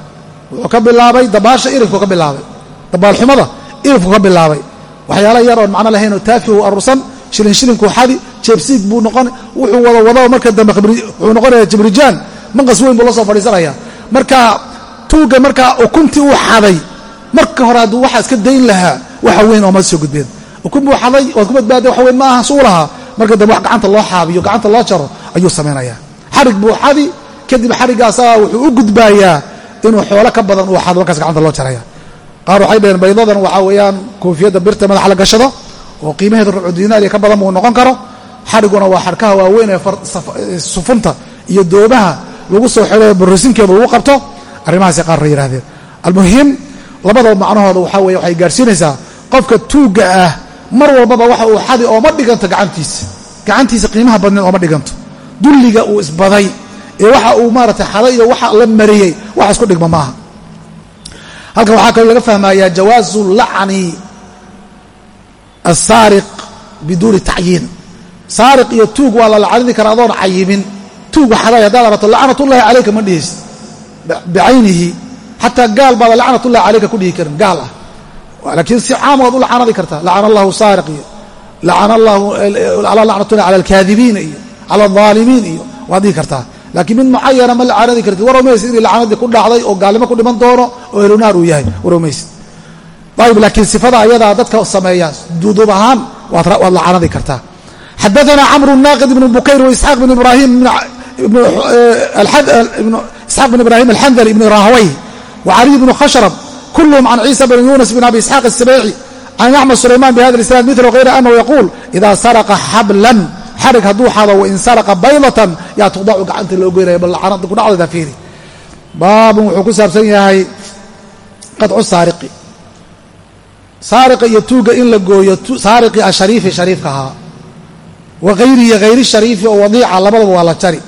wuxuu ka bilaabay dabaasha irifku ka bilaabay. Dabaalxumada irifku ka bilaabay. Waxyaala yar oon macno lahayn oo taafihu arursan shilin shilinkuu xadi jeebsiig buu noqon wuxuu wada wado marka dambe wuxuu noqonaya jibrijaan manqas weyn buu la soo fadhiisanaya. Marka tuugga markaa ukuntii uu xaday marka hore hadduu waxaa iska dayn lahaa waxa weyn ooma soo gudbeen. Ukun buu xaday waad ku badbaaday wax weyn ma suu lahaa. Marka dambe wax gacanta loo xaabiyo gacanta loo jaro ayuu samaynayaa xarig buu xadi kadib xarigaasaa wuxuu u gudbaayaa inuu xoolo ka badan uu xado markaas gacanta loo jaraya. Qaar waxay dhaheen baydadan waxaa weeyaan koofiyadda birta madaxa la gashado oo qiimaheeda rubcu diinaariya ka badan buu noqon karo. Xariguna waa xarkaha waaweyn ee sufunta iyo doobaha lagu soo xidho borosinkeeda lagu qabto arrimahaasay qaarra yidhahdeen almuhim labadaba macnahooda waxaa weye waxay gaarhsiinaysaa qofka tuugga ah mar walbaba waxa uu xadi ooma dhiganto gacantiisa gacantiisa qiimaha badneed ooma dhiganto. Dulliga uu isbaday ee waxa uu maaratay xaday iyo waxa la mariyey wax isku dhigma maaha. Halkan waxaa kaloo laga fahmayaa jawaazu lacni asaariq biduuni tacyiin. Saariq iyo tuug waa la lacanidi karaa adoon cayimin. Tuug xaday haddaad arato lacnatullahi calayka ma dhihis bicaynihi xataa gaal baada lacnatullahi calayka ku dhihi karin gaal ah laakiin si caam waad u lacanadi kartaa lacana allahu saariq iyo lacana allahu lacnatullahi cala alkaadibiina iyo cala aldaalimiin iyo waad dhihi kartaa laakiin mid mucayana ma lacanadi kartid warowmaysid inay lacanadii ku dhacday oo gaalnimo ku dhiman doono oo elunaar uu yahay warowmaysid ayb laakiin sifada ayadaa dadka sameeya duuduub ahaan waad lacanadi kartaa xadaana camru naaqid ibnu bukayr waisxaaq bin ibrahim isxaaq bin ibrahim alxandali ibni rahway wa caliy bnu khashrab kulluhum can ciisa bn yunas bn abi isxaaq الsabeyci can axmed sulayman bihada isnaad milu hayra anahu yaquul ida saraqa xablan xarig hadduu xado wain saraqa baydatan yaa tuqdacu gacanta loo goynaya bal lacanada ku dhacdayda fiiri. Baabun wuxuu ku saabsan yahay qadcu saariqi. Saariqa iyo tuugga in la gooyo saariqi ashariifi shariifka ahaa. Wa hayrihi hayri shariifi oo wadiica labadaba waa la jari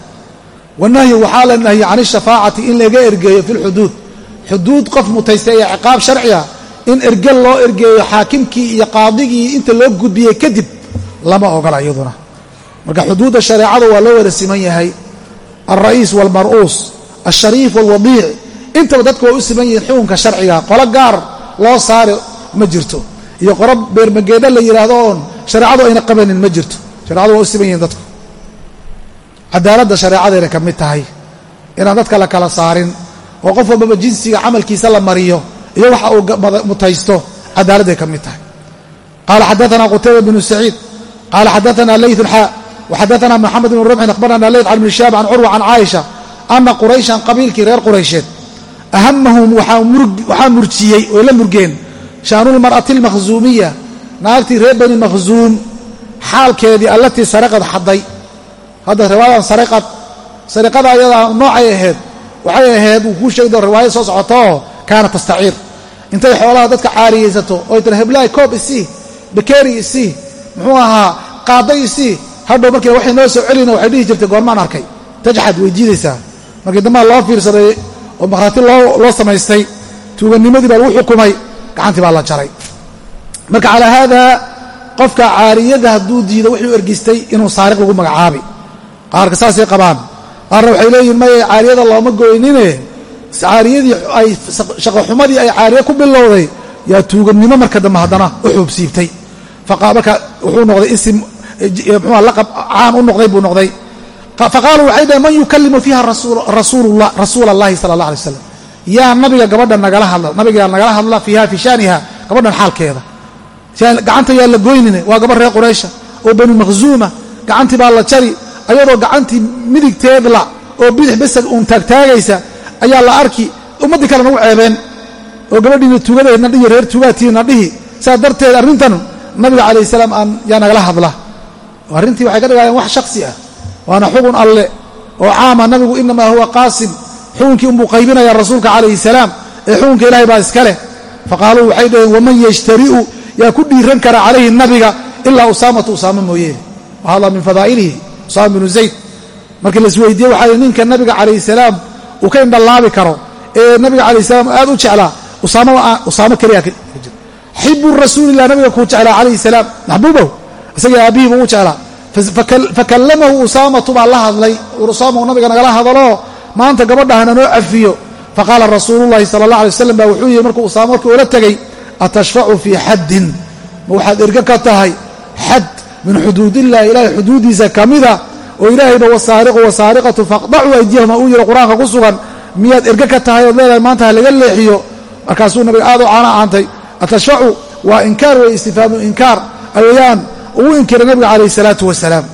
wanahyu waxaa la nahyi can ishafaacati in laga ergeeyo fi lxuduud xuduud qof mutaystay ee ciqaab sharciga in erge loo ergeeyo xaakimkii iyo qaadigii inta loo gudbiyey kadib lama ogola iyaduna marka xuduudda shareecada waa loo wada siman yahay alra'iis waalmar'uus alshariif waalwadiic intaba dadku way u siman yihiin xukunka sharciga qolo gaar loo saari ma jirto iyo qoro beermageeda la yidhaahdo oon shareecadu ayna qabanin ma jirto sharecadu waa u siman yihiin dadku cadaaladda shareecadayna ka mid tahay. Inaan dadka la kala saarin oo qof walbaba jinsiga camalkiisa la mariyo iyo waxa uu mutaysto cadaaladday ka mid tahay. Qaala xadaana qutayba bnu saciid qaala xadaana leytu xaa waxadaana moxamed bnu rumxin akhbarana leyt can ibni shaab can curwa can caaisha ana qurayshan qabiilkii reer quraysheed ahamahum waxaa murjiyey oy la murgeen shaanulmar'ati almakhzuumiya naagtii reer bani makhzuum xaalkeedii allatii saraqad xadday hadda riwaayadan sariqad sariqada ayadaa noocay ahayd waxay ahayd uu kuu sheegi riwaayad soo socotooo kaana tastaciir. Intay xoolaha dadka caariyaysato oy tira heblaay koob isii bakeeri isii muxuu ahaa qaaday isii hadhow markii waxay noo soo celina waxay dhihi jirtay goormaan arkay. Tajxad way diidaysaa markii dambaha loo fiirsaday oo makhraati loo samaystay tuuganimadii baa lagu xukumay gacantii baa la jaray. Marka calaa haada qofka caariyada hadduu diido wuxuu ergistay inuu saariq lagu magacaabi qaarka saasay qabaan. Qaarna waxay leeyihiin maya caariyada looma goynine. Caariyadii ay shaqoxumadii ay caariye ku bilowday yaa tuugannimo marka dambe haddana u xuubsiibtay marka wuxuu noqday isim mxua laqab caan u noqday buu noqday. Faqaaluu waxay dhaheen man yukalimu fiiha rasuula allahi sala allah alay slam yaa nabiga gabadha nagala hadla nabiga nagala hadla fiiha fi shaaniha gabadhan xaalkeeda. Gacanta yaa la goynine waa gabar reer quraysha oo banu makhzuuma gacantii baa la jari ayadoo gacantii midigteedla oo bidix besad uun taagtaagaysa ayaa la arki ummaddii kalena u ceebeen. Oo gabadhiina tuugadeedna dhihi reer tuugaatiina dhihi saa darteed arrintan nabiga calayh salaam aan yaa nagala hadla. Arrintii waxay ka dhigaayeen wax shaksi ah. Waana xugun alle oo caama nabigu inamaa huwa qaasim xukunkii unbuu qaybinaya rasuulka calayhi salaam ee xukunka ilahay baa iska leh. Faqaaluu waxay dhaheen waman yashtari'u? Yaa ku dhiiran kara calayhi nabiga ilaa usaamatu usaama mooyee wahada min fadaa'ilihi usaama binu zayd. Markii laisweydiiye waxaa ninka nabiga calayhi salaam uu ka indhalaabi karo ee nabiga calayh salaam aad u jeclaa usaamo keliya xibu rasuulilah nabiga kuu jeclaa calayhi salaam. Maxbuubow isaga aabbihii buu u jeclaa. Fakallamahu usaamatu baa la hadlay usaamahu nabiga nagala hadaloo maanta gabadhahna noo cafiyo. Faqaala rasuulullahi sala allah alay wasalam baa wuxuu yihi markuu usaamo markii ula tegey atashfacu fii xaddin. Ma waxaad erga ka tahay xad min xuduudillahi ilaahay xuduudiisa ka mida oo ilaahayba wasaariqu wasaariqatu faqdacuu aydiyahuma uu yihi qur'aanka ku sugan miyaad erga ka tahay ood leedahay maanta ha laga leexiyo. Markaasuu nabiga aad u caana aantay atashfacu waa inkaar wey istifhaamu inkaar. Ayayaan ugu inkiray nabiga calayh salaatu wasalaam.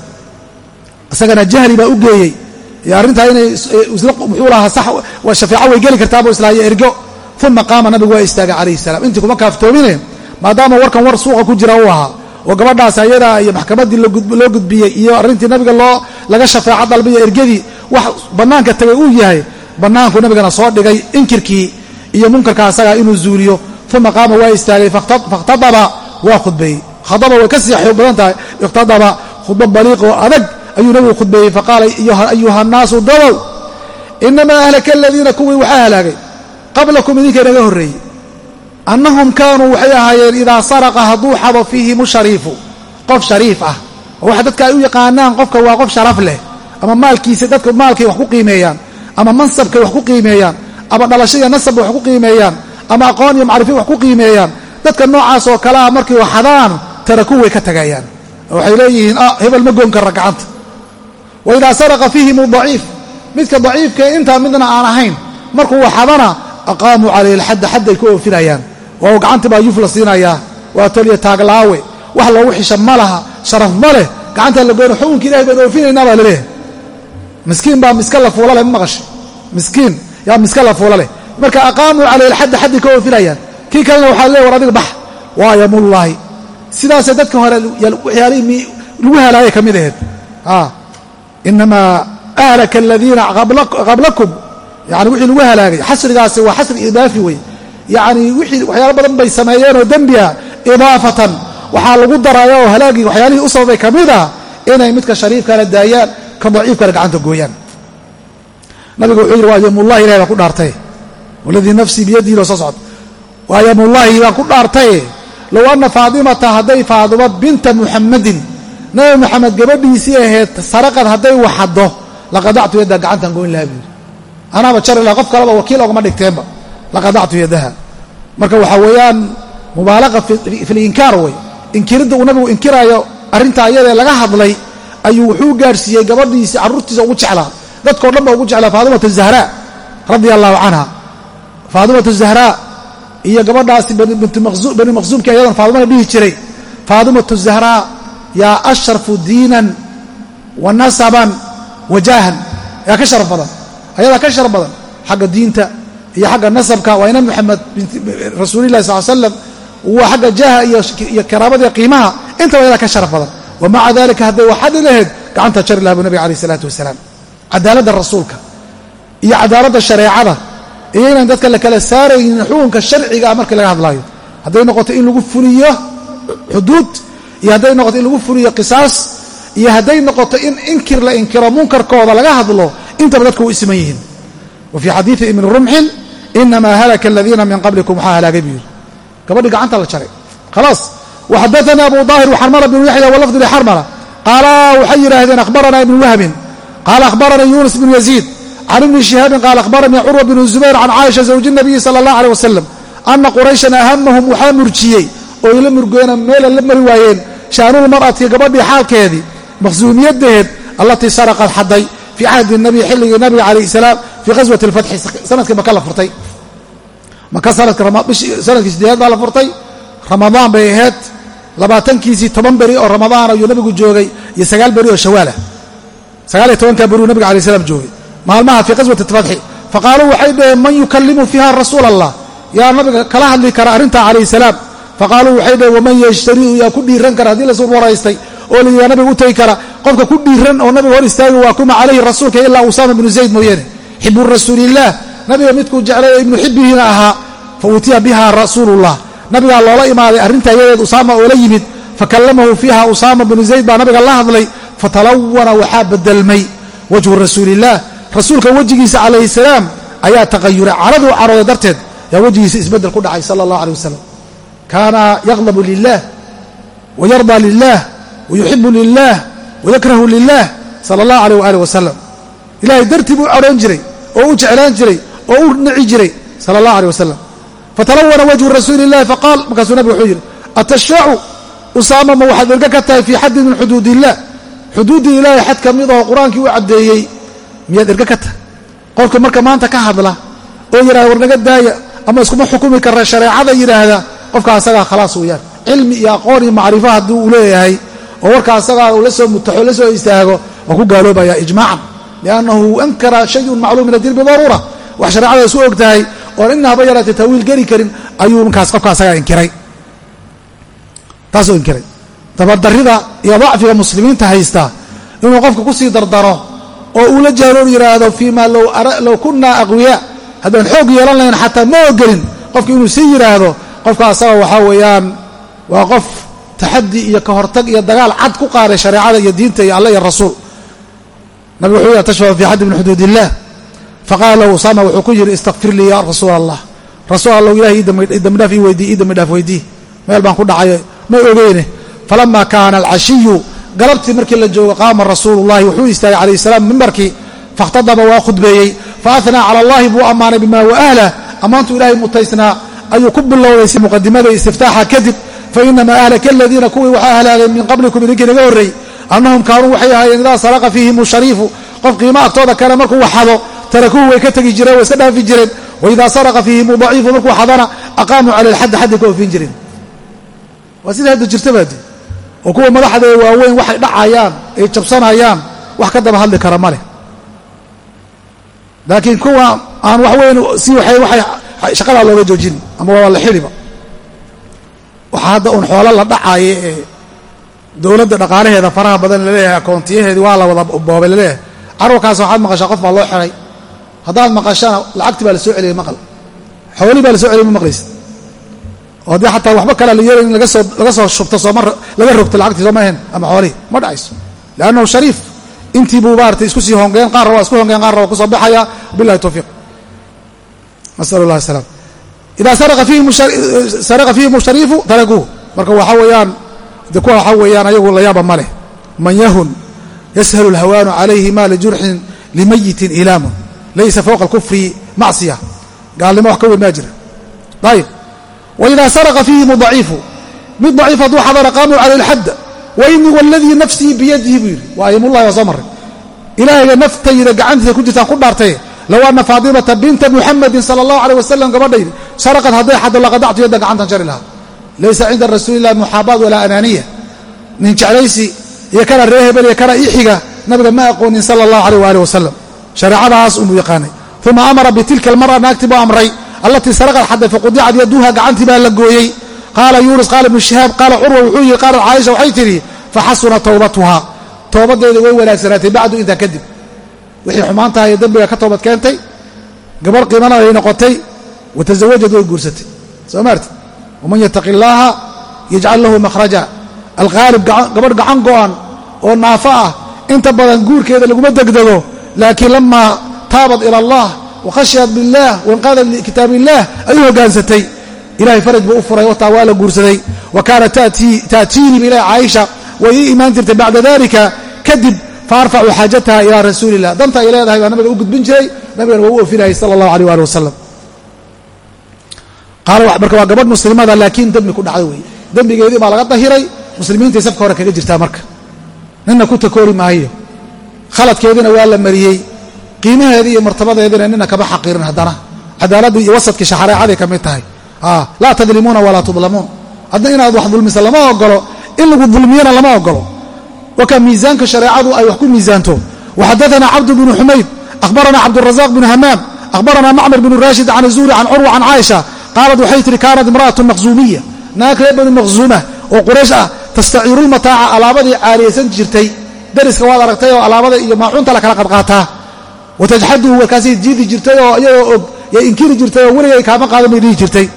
Isagana jahli baa u geeyey. Arrintaa inay muxuu lahaa sax shafeeco way geli kartaabuu islaayo ergo uma qaama nabigu waa istaagay calayhi salaam. Intii kuma kaaftoomine maadaama warkan war suuqa ku jira u ahaa oo gabadhaas ayadaa iyo maxkamaddii loo gudbiyey iyo arrintii nabiga loo laga shafeeco dalbayo ergadii wax bannaanka tagay uu yahay bannaanku nabigana soo dhigay inkirkii iyo munkarka asagaa inuu zuuliyo uma qaama waa istaagay fakhtadaba waa khudbeeyey khadaba way ka sii xoog badan tahay ikhtadaba khudba baliiq oo adag ayuu nabigu khudbeeyey faqaala ayuha nnaasu dadow inamaa ahlaka aladiina kuwii waxaa halaagay qablakum idinka inaga horreeyey annahum kaanuu waxay ahaayeen idaa saraqa hadduu xado fiihim shariifu qof shariif ah. Oo waxa dadka ay u yaqaanaan qofka waa qof sharaf leh ama maalkiisa dadka maalkay wax ku qiimeeyaan ama mansabkay wax ku qiimeeyaan ama dhalasho iyo nasab wax ku qiimeeyaan ama aqoon iyo macrifo wax ku qiimeeyaan. Dadka noocaas oo kale ah markay waxadaan taraku way ka tagayaan. Waxay leeyihiin ah hebel ma goon kara gacanta. Wa idaa saraqa fiihim daciif midka daciifkae intaa midna aan ahayn markuu waxadana aqaamuu calayhi alxadda xadday ku oofinayaan oo gacantii baa yuf la siinayaa. Waa toliya taaglaawe. Wax loogu xisha ma laha. Sharaf ma leh. Gacantaa la goyna xukunka ilahay baan oofinaynaa baa la leeyahay miskiin baa miska la fuula leh ma maqashay. Miskiin. Yaa miska la fuula leh. Marka aqaamuu calayh alxadda xaddii ka oofinayaan. Kii kalena waxaa leey war adiga bax. Waa yamullaahi sidaasay dadka hore waxyaalihii lagu halaagay ka mid aheed. Inamaa ahlaka aladiina qablakum. Yani wixii lagu halaagay xasrigaasi waa xasri idaafi wey yani wixii waxyaalo badan bay sameeyeenoo dembiah idaafatan. Waxaa lagu daraya oo halaagii waxyaalihii u sababay ka mid ah inay midka shariifkana daayaan ka daciifkana gacanta gooyaan. Nabigu wuxuu yidhi waa yamullahi ilahay baan ku dhaartay. Waladii nafsii biyadihi soo socda. Waa yamullaahi baan ku dhaartay. Low anna faadimata hadday faadimo binta muxamadin nabi maxamed gabadhiisii ahayd saraqad hadday waxaddo laqadactu yadda gacantan goyn lahaa buuri anaaba jari laha qof kaleba wakiil ogama dhigteenba laqadactu yadaha. Marka waxaa weeyaan mubaalaqa fi linkaar wey inkiridda uu nabigu inkiraayo arrintaa iyadee laga hadlay ayuu wuxuu gaadhsiiyey gabadhiisii carruurtiisa ugu jeclaa. Dadkao dhan ba ugu jeclaa faadimatu zahraa radia allahu canha faadimatu zahraa iyo gabadhaasi bani maqsuumki ayadan faadimana dhihi jiray. Faadimatu zahraa yaa ashrafu diinan wa nasaban wa jaahan. Yaa ka sharaf badan. Ayadaa ka sharaf badan. Xagga diinta iyo xagga nasabka waa ina moxamed rasuulillahi sal slam waa xagga jaaha iyo karaamada qiimaha intaba ayadaa ka sharaf badan. Wa maca dalika hadday waxadi lahayd gacanta jari laha bu nabiga alayh isalaatu wasalaam. Cadaaladda rasuulka iyo cadaaladda shareecada iyo inaan dadka la kala saaraynin xukunka sharciga markii laga hadlaayo. Hadday noqoto in lagu fuliyo xuduud iyo hadday noqoto in lagu fuliyo qisaas iyo hadday noqoto in inkir la inkiro munkarkooda laga hadlo intaba dadku u isman yihiin. Wa fii xadiidi ibni rumxin inamaa halaka aladiina min qablikum waxaa halaagay buu yidhi gabadhii gacanta la jaray khalaas waxadaanii abu daahir waxarmala bnu yaxya walafdu lixarmala qaala waxay yidhaahdeen akhbaranaa ibnu wahbin qaala akhbaranii yuunus bnu yaziid can ibni shihaabin qaala akhbaranii curwa bnu zubayr can caaisha zawji nabiyi sala allah aleh wasalam ana qurayshan ahamahum waxaa murjiyey oo ila murgeena meela la mari waayeen shaanulmar'ati gabadhii xaalkeedii maqsuumiyadaheed allatii saraqad xadday fii cahdi nabiy xilligii nabiga calayh salaam fii qaswati alfatxi sannadkii maka la furtay maka sannadkii sideedaad baa la furtay. Ramadaan bay ahayd. Labaatankiisii toban beri oo ramadaan ayuu nabigu joogay iyo sagaal beri oo shawaalah sagaal iyo tobankaa beriuu nabiga alay slam joogay. Maalmaha fii qaswati fatxi faqaaluu waxay dhaheen man yukalimu fiiha rasuul allah yaa nabiga kala hadli kara arrintaa calayh salaam. Faqaaluu waxay dhaheen waman yashtariu yaa ku dhiiran kara? Haddii lasu waraystay oo layihaa nabiga u tegi kara qofka ku dhiiran oo nabiga hor istaagi waa kuma calayhi rasuulka ilaa usaama bnu zayd mooyeene. Xibu rasuulillaah nabiga midkuu jeclay ibnu xibbihiina ahaa fa uutiya biha rasuulullah. Nabigaa loola imaaday arrintaa iyadeed usaama oo la yimid fakallamahu fiiha usaama bnu zayd baa nabiga la hadlay fatalawana waxaa bedelmay wajhu rasuulillaah rasuulka wejigiisa calayhi salaam ayaa taqayuray caraduu carooday darteed yaa wejigiisa isbeddel ku dhacay sala allah aleh wasalam kaana yaqdabu lilah wayardaa lilah wayuxibu lilah wayakrahu lilah sala allah aleyh waaalih wasalam ilahay dartii buu cadhoon jiray oo u jeclaan jiray oo u nici jiray sala allah aleh wasalam fatalawana wajhu rasuuli illahi faqaal markaasuu nabig wuxuu yidhi atashaacu usaama ma waxaad erga ka tahay fii xaddin min xuduud illah xuduuddii ilaahay xad ka mid oo qur'aankii u caddeeyey miyaad erga ka tahay? Qofka marka maanta ka hadla oo yidhahda war naga daaya ama iskuma xukumi kara shareecada yidhaahda qofka asagaa khalaas weeyaan cilmi iyo aqoon iyo macrifo haddii uu leeyahay oo warka asagaa uu la soo mutaxo la soo istaago waa ku gaaloobaya ijmaacan. Liannahu ankara shayun macluum min addiin bidaruura wax shareecada isu og tahay oon ina haba yaraatee taawiil geli karin ayuu markaas qofka asagaa inkiray. Taasuu inkiray. Dabadarrida iyo dacfiga muslimiinta haysta inuu qofka ku sii dardaro oo uu la jahroor yidhaahdo fii ma low kunna aqwiyaa. Haddaan xoog yeelan lahayn xataa ma ogelin qofka inuu sii yidhaahdo qofka asaga waxaa weeyaan waa qof taxadi iyo ka hortag iyo dagaal cad ku qaaday shareecada iyo diinta iyo alla iyo rasuul. Nabigu wuxuu yidhi tashfa fii xaddi min xuduud illah faqaala usama wuxuu ku yidhi istakfir lii ya rasuul allah rasuul allah ilahay ii dambidhaaf ii weydii ii dambidhaaf weydii. Meel baan ku dhacay. Ma ogeyne falama kaana alcashiyu galabtii markii la joogo qaama rasuulu llahi wuxuu istaagay calayh salaam mimbarkii fakhtadaba waa khudbeeyey. Faathnaa cala allahi buu ammaanay bima wa ahlah ammaantuu ilahay mutaysnaa ayuu ku bilowday muqadimada istiftaaxa kadib. Fainamaa ahlaka aladiina kuwii waxaa halaagay min qablikum idinkii naga horreey annahum kaanuu waxay ahaayeen idaa saraqa fiihim shariifu qof qiimo agtooda kale markuu waxado tarakuhu way ka tegi jireen way iska dhaafi jireen. Waidaa saraqa fiihim daciifu markuu xadana aqaamuu cala alxaddi xadday ka oofin jireen waa sida hadda jirta baadi oo kuwa madaxda ee waaweyn waxay dhacayaan ay jabsanayaan wax ka daba hadli kara ma leh. Laakiin kuwa aan wax weyn si waxay shaqadaa looga joojin ama waa la xiliba waxaa hadda uun xoolo la dhacaayo ee dowladda dhaqaalaheeda faraha badan la leeyahay akoontiyaheedii waa la wada boobay la leeyahay carwarkaas waxaad maqashaa qof baa loo xiray haddaad maqashana lacagti baa la soo celiyay maqal. Xoolii baa la soo celiyay ma maqlaysid. Oo haddii xataa waxba kale la yeelay in laga soo shubto sooma laga rogto lacagtii sooma ahayn ama xoolihii ma dhacayso. Leannahu shariif. Intii buu maaratay isku sii hongeen qaarna waa isku hongeen qaarna waa ku soo baxaya. Billahi towfiiq nasal allah asalaam idaa saraqa fiihim shariifu tarakuuh marka waxaa weeyaan de kuwa waxaa weeyaan ayagu layaaba ma leh. Man yahun yashalu alhawaanu calayhi ma lijurxin limayitin ilaamun laysa fowqa alkufri macsiya gaalnimo wax ka weyn maa jira ayib waidaa saraqa fiihim daciifu mid daciif hadduu xadara qaamuu cala alxadda wainii waladii nafsii biyadihi buu yidhi waa aymullahi waa soo marray ilaahayga naftayda gacantiisa ku jirtaan ku dhaartaye low ana faatimata binta muxamadin sala allahu aleyh wasalam gabadhaydi saraqad hadday xaddo laqadactu yaddan gacantan jari lahaa laysa cinda rasuulillahi muxaabaad walaa anaaniya nin jeclaysi iyo kana ree hebel iyo kana ixiga nabiga ma aqoonin sala allahu aleyh waali wasalam shareecadaas unuu yaqaanay. Uma amara bitilka almara naagtii buu amray. Allatii saraqad xadday faqudicad yaduuha gacantii baa la gooyey. Qaala yuunus qaala ibnu shihaab qaala curwa wuxuu yihi qaalat caaisha waxay tidhi faxasuna towbatuha toobadeeda way wanaagsanaatay bacdu intaa kadib. Wixii xumaantaha iyo dembiga ka toobad keentay gabarh qiimana ay noqotay watasawajad way guursatay. Soo maarti waman yattaqi illaaha yajcal lahu makhraja. Alqaalib gabadh gacan go'an oo naafo ah inta badan guurkeeda laguma degdego laakiin lamaa taabat ila allah wakhashiyat biاllah wainqaadat likitaab illah ayuu hogaansatay. Ilahay faraj buu u furay wataa waa la guursaday. Wa kaanat taatiinii bilahi caaisha way ii imaan jirtay bacda dalika kadib faarfacu xaajataha ilaa rasuuli illah danta ay leedahay baa nabiga u gudbin jiray nabigana waa u oofinayay sala allahu aleyh ali wasalam marka waa gabadh muslimada laakiin dembi ku dhacday wey dembigeedii baa laga dahiray muslimiintay safka hore kaga jirtaa marka. Nina ku takoori maayo khaladkeediina waa la mariyey. Qiimaheedii iyo martabadeediina nina kama xaqiirin haddana. Cadaaladdii iyo wasadkii shareecaday ka mid tahay. Laa tadlimuuna walaa tudlamuun. Hadna inaad wax dulmisa lama ogolo in lagu dulmiyana lama ogolo waka miisaanka shareecadu ay wax ku miisaanto. Waxadaana cabd bnu xumayd ahbarana cabdurazaq bnu hamaam ahbarana macmar bnu raashid can zuhri can curwa can caaisha qaalat waxay tihi kaanat imra'atu maqzuumiya naag reer banu maqzuuma oo quraysh ah tastaciiru lmataaca alaabadii caariyaysan jirtay dariska waad aragtay oo alaabada iyo maacuunta la kala qadqaataa. Watajxaduhu warkaasay jiidi jirtay oo iyagoo og yay inkiri jirtay oo weligay kaama qaadan bay dhihi jirtay.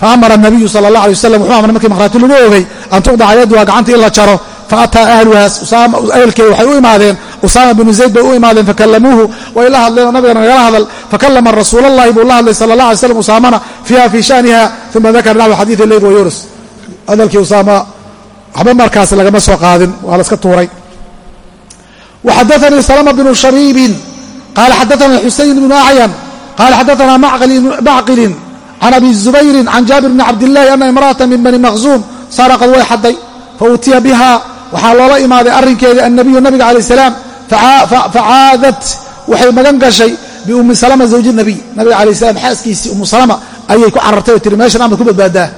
Fa amara nabiyu sala allah alay wasalam wuxuu amray markii makhraati lagu ogay an tuqdaca yaduha gacanta in la jaro. Faataa ahluhaas ehelkeeda waxay u imaadeen usaama binu zayd bay u imaadeen fakallamuuhu way la hadleen oo nabigana nagala hadal. Fakallama rasuulallahi buu la hadlay sala allah alay slam usaamana fiiha fii shaniha uma dakara naxwu xadiidi leyb wa yunus hadalkii usaama waxba markaas lagama soo qaadin waa la iska tuuray waxadaanii salama bnu shariibin qaala xadaana xusayn bnu acyan qaala xadaana macqilin can abi zubayrin can jaabir bni cabdillahi ana imra'ata min bani maqzuum saraqad way xadday fautiya biha waxaa loola imaaday arrinkeedii annabiyu nabiga calayh salaam facaadat waxay magan gashay biummi salama zawji nabiy nabiga calayh salam xaaskiisii ummu salama ayay ku carartay oo tiri meeshan amad ku badbaadaa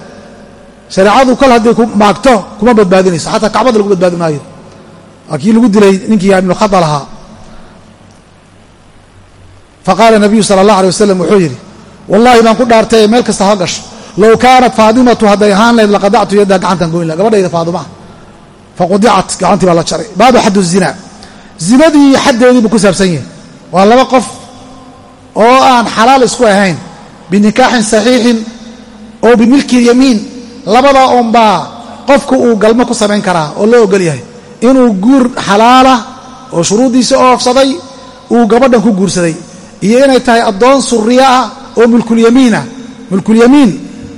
shareecadu kol hadday maagto kuma badbaadinayso xataa kacbada lagu badbaadi maayo waa kii lagu dilay ninkii ibnu khada lahaa. Faqaala nabiyu sala allah alay wasalam wuxuu yidhi wallahi baan ku dhaartay meel kasta ha gasho. Low kaanat faadimatu hadday ahaan lahayd laqadactu yaddaa gacantan goyn laha gabadhayda faadima faqudicat gacantii baa la jaray. Baabu xaddu zina. Zinadii xaddeedii buu ku saabsan yahay. Waa laba qof oo aan xalaal isku ahayn binikaaxin saxiixin oo bimilki yamiin labada unbaa qofku uu galmo ku samayn karaa oo loo ogol yahay inuu guur xalaalah oo shuruuddiisa oofsaday uu gabadhan ku guursaday. Iyo inay tahay addoon suriya ah oo mulkulyamiinah mulkulyamiin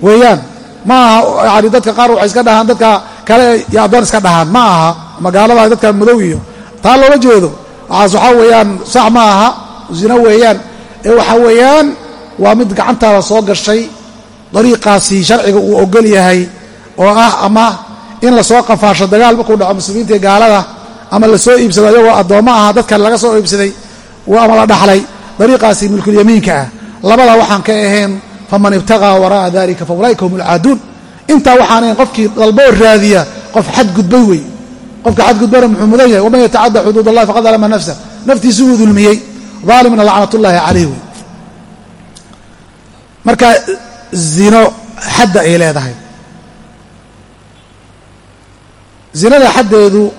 weeyaan. Ma aha yani dadka qaar waxay iska dhahaan dadka kale iyo addoon iska dhahaan. Ma aha magaalada dadka madow iyo. Taa loola jeedo waxaas waxaa weeyaan sax ma aha zino weeyaan. Ee waxaa weeyaan waa mid gacantaada soo gashay dariiqaasi sharciga uu ogol yahay oo ah ama in la soo qafaasho dagaal markuu dhaco muslimiinta gaalada ama la soo iibsado ayagoo addoommo aha dadkan laga soo iibsaday ama la dhaxlay. Dariiqaasi mulkulyamiinka ah. Labadaa waxaan ka ahayn faman ibtaqaa waraa'a dalika fa ulaa'ika hum alcaaduun intaa waxaan ahayn qofkii dalboo raadiya qof xadgudbay wey. Qofka xadgudbana muxuu mudan yahay. Waman yatacadda xuduud allahi faqad alama nafsa naftiisu uu dulmiyey. Daalimna lacnatullaahi calayh wey. Marka zino xadda ay leedahay zinada xaddeedu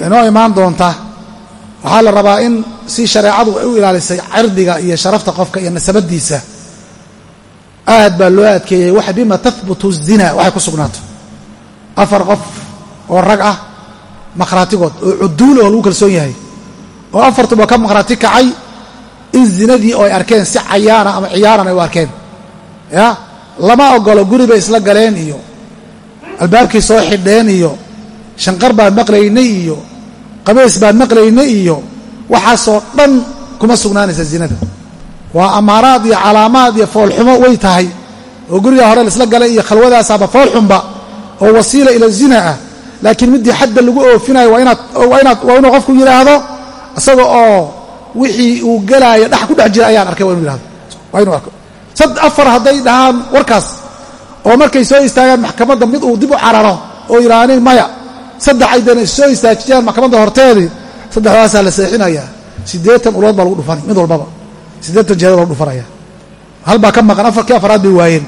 inoo imaan doonta waxaa la rabaa in si shareecadu ay u ilaalisay cirdiga iyo sharafta qofka iyo nasabadiisa. Aad baa loo adkeeyey wax bima tahbutu zina waxay ku sugnaato. Afar qof oo rag ah makhraatigood oo cuduul oo lagu kalsoon yahay. Oo afartuba ka makhraati kacay in zinadii oo ay arkeen si cayaana ama ciyaaran ay u arkeen. Ya lama ogolo guri bay isla galeen iyo albaabkii soo xidheen iyo shanqar baan maqlaynay iyo qabeys baan maqlaynay iyo waxaasoo dhan kuma sugnaanaysa zinada. Waa amaaraad iyo calaamaad iyo foolxumo way tahay oo guriga hore laisla galay iyo khalwadaasaaba foolxunba oo wasiila ila zina ah. Laakiin middii xadda lagu oofinayo waa inuu qofku yidhaahdo isaga oo wixii uu gelaayo dhex ku dhex jira ayaan arkay waa inu yihahdo waa inuu arko. Sad afar hadday dhahaan warkaas oo markay soo istaagaan maxkamadda mid uu dib u cararo oo yidhaahanin maya saddex ay dana soo istaajiyaan maxkamadda horteedii saddexdaasaa la seexinayaa. Siddeetan ulood baa lagu dhufanay mid walbaba. Siddeetan jeeda lagu dhufanaya. Hal baa ka maqan afarkii afaraad bay waayeen.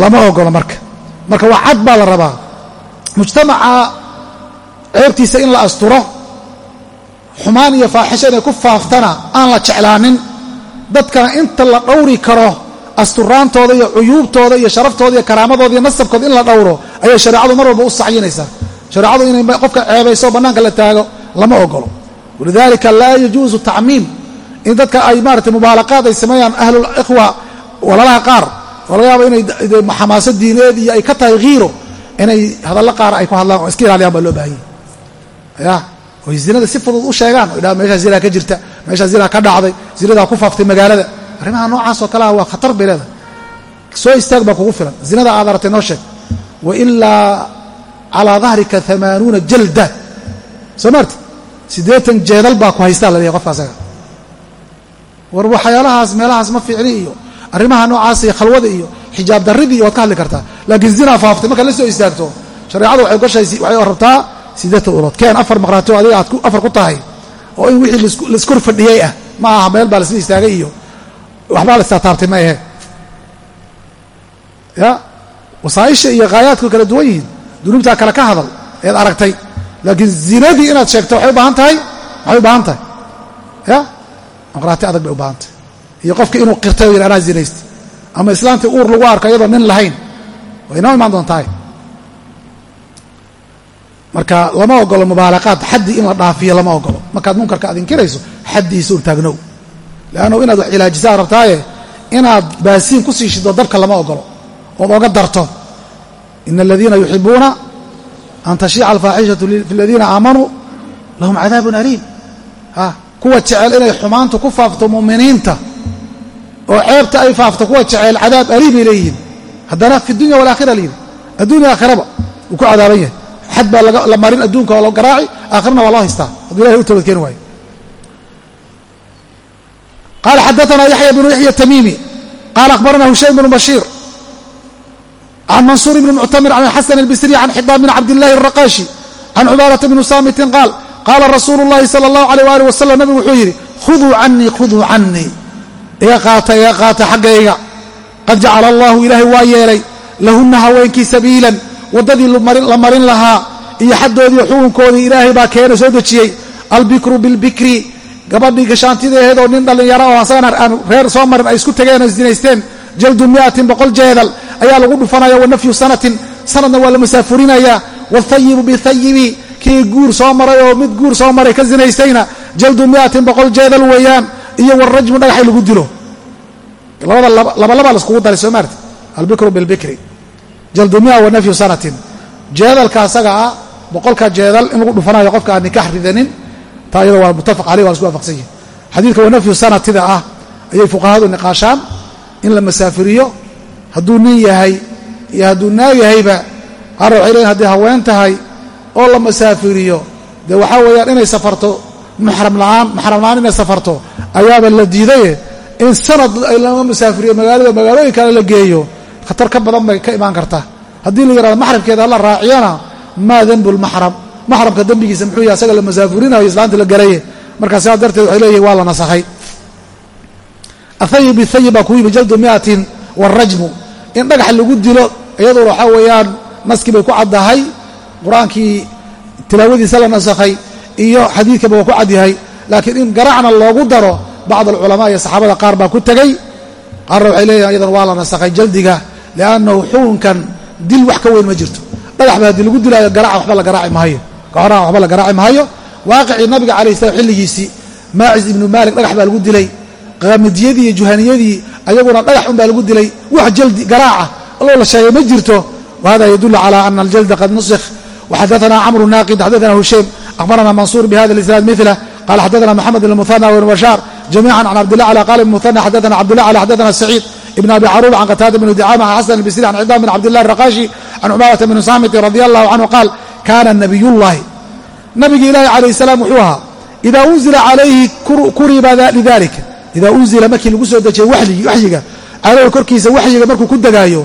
Lama ogolo marka. Marka waa cad baa la rabaa. Mujtamaca ceebtiisa in la asturo xumaan iyo faaxisho inay ku faaftana aan la jeclaanin. Dadkana inta la dhowri karo asturaantooda iyo cuyuubtooda iyo sharaftooda iyo karaamadooda iyo nasabkooda in la dhowro ayay shareecadu mar walba u sacyinaysaa shareecadu inay qofka ceebayso bannaanka la taago lama ogolo walidalika laa yajuusu tacmiim. In dadka ay maarata mubaalaqaad ay sameeyaan ahlulikhwa walalaha qaar oo laga yaabo inay xamaaso diineed iyo ay ka tahay hiiro inay hadallo qaar ay ku hadlaan oo iska ilaaliyaan baa loo baahanyay ya oy zinada si fudud u sheegaan. O dhaa meeshaa zinaa ka jirta meeshaa zinaa ka dhacday zinadaa ku faaftay magaalada. Arrimaha noocaas oo kalea waa khatar bay leedahay. Soo istaag baa kugu filan. Zinada aad aragtay noo sheeg. Wa ilaa calaa dahrika amaanuuna jalda. Soo maarti siddeetan jeedal baa ku haystaa la leeyahy qofka asaga. War waxyaalahaas meelahaas ma fiicni iyo arrimaha noocaas iyo khalwada iyo xijaab darridii iyo waad ka hadli kartaa. Laakiin zinaa faaftay markaad la soo istaagto shareecadu waxay gashay waxay rabtaa siddeetan ulood. Keen afar maqraati oo adiga aad afar ku tahay oo in wixii laiskor fadhiyey ah. Ma aha meel baa laisla istaagay iyo waxbaa la ma ahe. Ya? Wasaaisha iyo khaayaadku kala duwan yihiin dunuubtaa kale ka hadal eed aragtay. Laakiin zinadii inaad sheegto waxay u baahan tahay maxay u baahan tahay. Ya? Maqraati adag bay u baahan tahay. Iyo qofka inuu qirtay o yidha anaa zinaysta ama islaamtii uur lagu arko iyadoo nin lahayn way inoo imaan doontahay. Marka lama ogolo mubaalaqaad xaddii in la dhaafiyo lama ogolo markaad munkarka aad inkirayso xaddiisa un taagnow leannu inaad wax cilaajisaa rabtaaye inaad baasiin ku sii shido dabka lama ogolo ood oga darto ina aladiina yuxibuuna an tashiica alfaaxishatu fi aladiina aamanuu lahum cadaabun aliim kuwa jecel inay xumaantu ku faafto mu'miniinta oo ceebta ay faafto kuwa jecel cadaab aliim bay leeyihiin haddana fi dunya walaakhira layidhi addunya aakhiraba wuu ku cadaaban yahay xad baa la marin adduunka oo la garaaci aakhirana waa loo haystaa hadduu ilahay u toobadkeeni waayo qala xadaana yaxya bnu yaxya tamiimi qala akhbarana hushaym bnu bashiir can mansuur bni muctamir can xasan albisri can xidaam bn cabdillahi araqaashi can cubaarata bni saamitin qaal qaala rasuulu llahi sala allahu aleyh waali wasalam nabigu wuxuu yidhi khuduu canii khuduu canii iga qaata iga qaata xaggayga qad jacala allahu ilaahay waa yeelay lahunna haweenkii sabiilan waddadii la marin lahaa iyo xaddoodii xukunkoodii ilaahay baa keena soo dejiyey albikru bilbikri gabadhii gashaantidaheedoo nin dhallinyaro oo asagan aan reer soo marin ay isku tageen oo isdinaysteen jaldu miatin boqol jeedal ayaa lagu dhufanaya wa nafyu sanatin sanadna waa la masaafurinaya waalthayibu bithayibi kii guur soo maray oo mid guur soo maray ka zinaystayna jaldu miatin boqol jeedal weeyaan iyo warajmu dhagaxay lagu dilo. Labalabaa laiskugu daray soo maarti albikru bilbikri. Jaldu mia wa nafyu sanatin. Jeedalka asaga ah boqolka jeedal in lagu dhufanayo qofka aan nikax ridanin taa iyada waa muttafaq caleyh waa isku waafaqsan yihiin xadiidka wa nafyu sanatida ah ayay fuqahadu niqaashaan in la masaafiriyo hadduu nin yahay iyo hadduu naag yahayba qaarna waxay leeyiin hadday haween tahay oo la masaafiriyo dee waxaa weeyaan inay safarto muxram la'aan maxram la'aan inay safarto ayaaba la diidaye in sanad lama musaafiriyo magaalada magaalooyin kale la geeyo. Khatar ka badan bay ka imaan kartaa. Haddii la yihahdo maxramkeeda la raaciyana maa denbu lmaxram maxramka dembigiisa muxuu yahay asaga la musaafurinayo islaanta la garaye markaa sidaas darteed waxay leeyihiin waa la nasakhay athayib bithayib baa jaldu miatin warajmu in dhagax lagu dilo iyaduna waxaa weeyaan naskii bay ku caddahay qur'aankii tilaawadiisa la nasakhay iyo xadiidkaba waa ku cadyahay laakiin in garacna loogu daro bacd alculamaa iyo saxaabada qaar baa ku tegey qaarna waxay leeyihiin iyadan waa la nasakhay jaldiga liannahu xukunkan dil wax ka weyn ma jirto. Dhagax ba haddii lagu dilaayo garaca waba la garaaci maayo. Gahoraha waxba la garaaci maayo. Waaqicii nabiga calayh salam xilligiisii maacis ibnu maalik dhagax baa lagu dilay. Qaamidiyadii iyo juhaniyadii ayaguna dhagax un baa lagu dilay wax jaldi garaaca alloo la sheegay ma jirto. Wahada yadulu cala ana aljalda qad nusikh. Waxadaana camru naaqid xadaana hushaym akhbarana mansuur bihada lisnaad mila qala xadaana moxamed bn muhana wbn bashaar jamiica can cabdillah cala qala muhana xadaana cabdillah cala xadaana saciid ibn abi caruub can qataada bn dicama can xasan albisri can cidaam bn cabdillahi araqaashi can cumaarata bni saamiti radi allahu canhu qaal kaana nabiyullahi nabigi ilaahi calayh salaam wuxuu ahaa idaa unzila calayhi kuriba lidalika idaa unzila markii lagu soo dejiyay waxyiga caleyhi korkiisa waxyiga markuu ku degaayo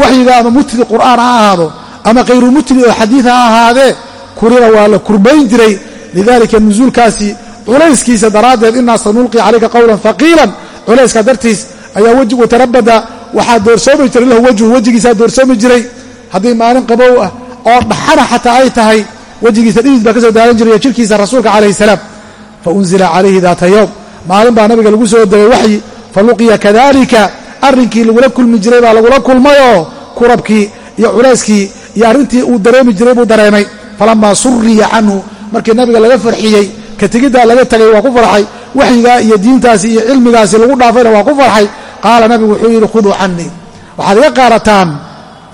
waxyiga ama mutli qur'aan ha ahaado ama khayru mutli oo xadiid ha ahaadee kuriba waa la kurbayn jiray. Lidalika nusuulkaasi culayskiisa daraaddeed inaa sanulqi calayka qowlan haqiilan culayska dartiis ayaa weji watarabada waxaa doorsoomi jiray lahu wejhu wejigiisaa doorsoomi jiray. Haddii maalin qabow ah oo dhaxana xataa ay tahay wejigiisa dhidid baa ka soo daalan jiray jirkiisa rasuulka calayhi salaam. Fa unzila calayhi daata yowm maalin baa nabiga lagu soo degay waxyi fa luqiya kadalika arrinkii lagula kulmi jiray baa lagula kulmayoo kurabkii iyo culayskii iyo arrintii uu dareemi jiray buu dareemay. Falamaa suriya canhu markii nabiga laga farxiyey ka tegiddaa laga tegay waa ku farxay. Waxyigaa iyo diintaasi iyo cilmigaasi lagu dhaafayna waa ku farxay. Qaala nabigu wuxuu yidhi khuduu canii waxaad iga qaadataan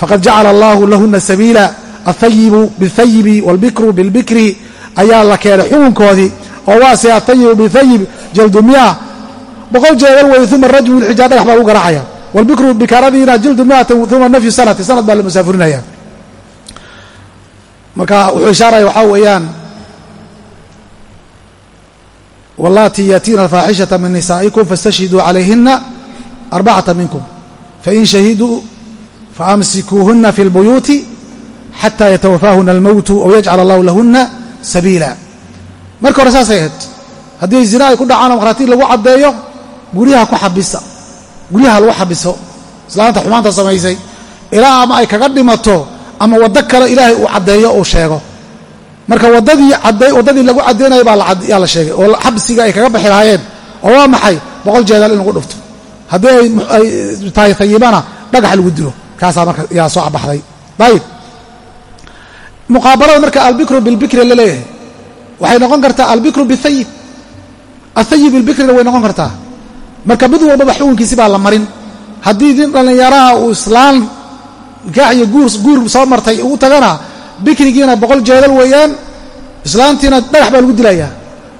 faqad jacala allahu lahuna sabiila athayibu bihayibi waalbikru bilbikri. Ayaa la keenay xukunkoodii oo waase athayibu bithayib jaldu mia boqol jeedal wey uma rajmu ilxijaa dhagax baa lagu garaacaya. Waalbikru bikaradiina jildu miatan uma nafyu sanati sanad baa la musaafurinaya. Marka wuxuu ishaaraya waxaa weeyaan wallaatii yaatiina alfaaxishata min nisaa'ikum fastashhiduu calayhina arbacata minkum. Fain shahiduu faamsikuuhuna fi اlbuyuuti xata yatawafaahuna almowtu aw yajcal allahu lahuna sabiila. Marka hore saasay ahayd haddii zina ay ku dhacaan markhaati lagu caddeeyo guryaha ku xabisa. Guryaha lagu xabiso. Islaanta xumaanta samaysay. Ilaa ama ay kaga dhimato ama waddo kale ilaahay uu caddeeyo uu sheego. Marka waddadii waddadii lagu caddeynaya baa yaa la sheegay. Oo xabsiga ay kaga baxi lahaayeen. Oo waa maxay? Boqol jeedal in lagu dhufto. Haddii ay tahay hayibana dhagax lagu dilo. Kaasaa marka yaa soo cabaxday ayib muqaabalada marka albikru bilbikri la leeyahay. Waxay noqon kartaa albikru bihayib athayib bilbikrina way noqon kartaa. Marka mid walbaba xukunkiisi baa la marin. Haddii nin dhallinyaraha uu islaan nikaax iyo guur soo martay ugu tagana bikrigiina boqol jeedal weeyaan islaantiina dhagax baa lagu dilayaa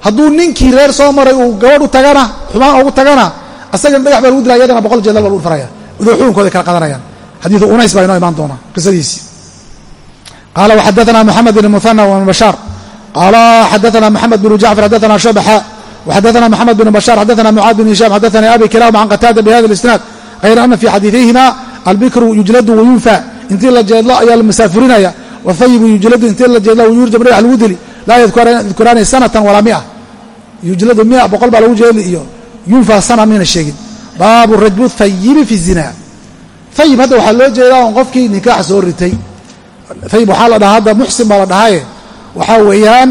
hadduu ninkii reer soo maray uu gabadh u tagana xumaan ugu tagana asagana dhagax baa lagu dilaya yadana boqol jeedal baa lagu faraya. Idoo xukunkooda kala qadanayaan. Xadiidu unays baa inoo imaan doona qisadiisii qaala waxadaana moxamed bn muhana wbn bashaar qaala xadaana xadana mxamed bn bashar xadana mucaad bn hisham xadana abi kilama can qataada bihada isnaad hayra ana fi xadiiihima albikru yujladu wayunfa intii la jeedlo ayaa la masaafurinaya whayibu yujladu intii la jeedlo wayurjab dhagax lagu dili laa yadkuraani sanatan walaa mia yujladu mia boqol baa lagu jeedli iyo yunfa sana mayna sheegin baabu rajbu thayibi fi zina thayib hadda waxaa loo jeedaa on qofkii nikaax soo ritay thayib waxaa la dhahaa hadda muxsin baa la dhahaaye waxaa weeyaan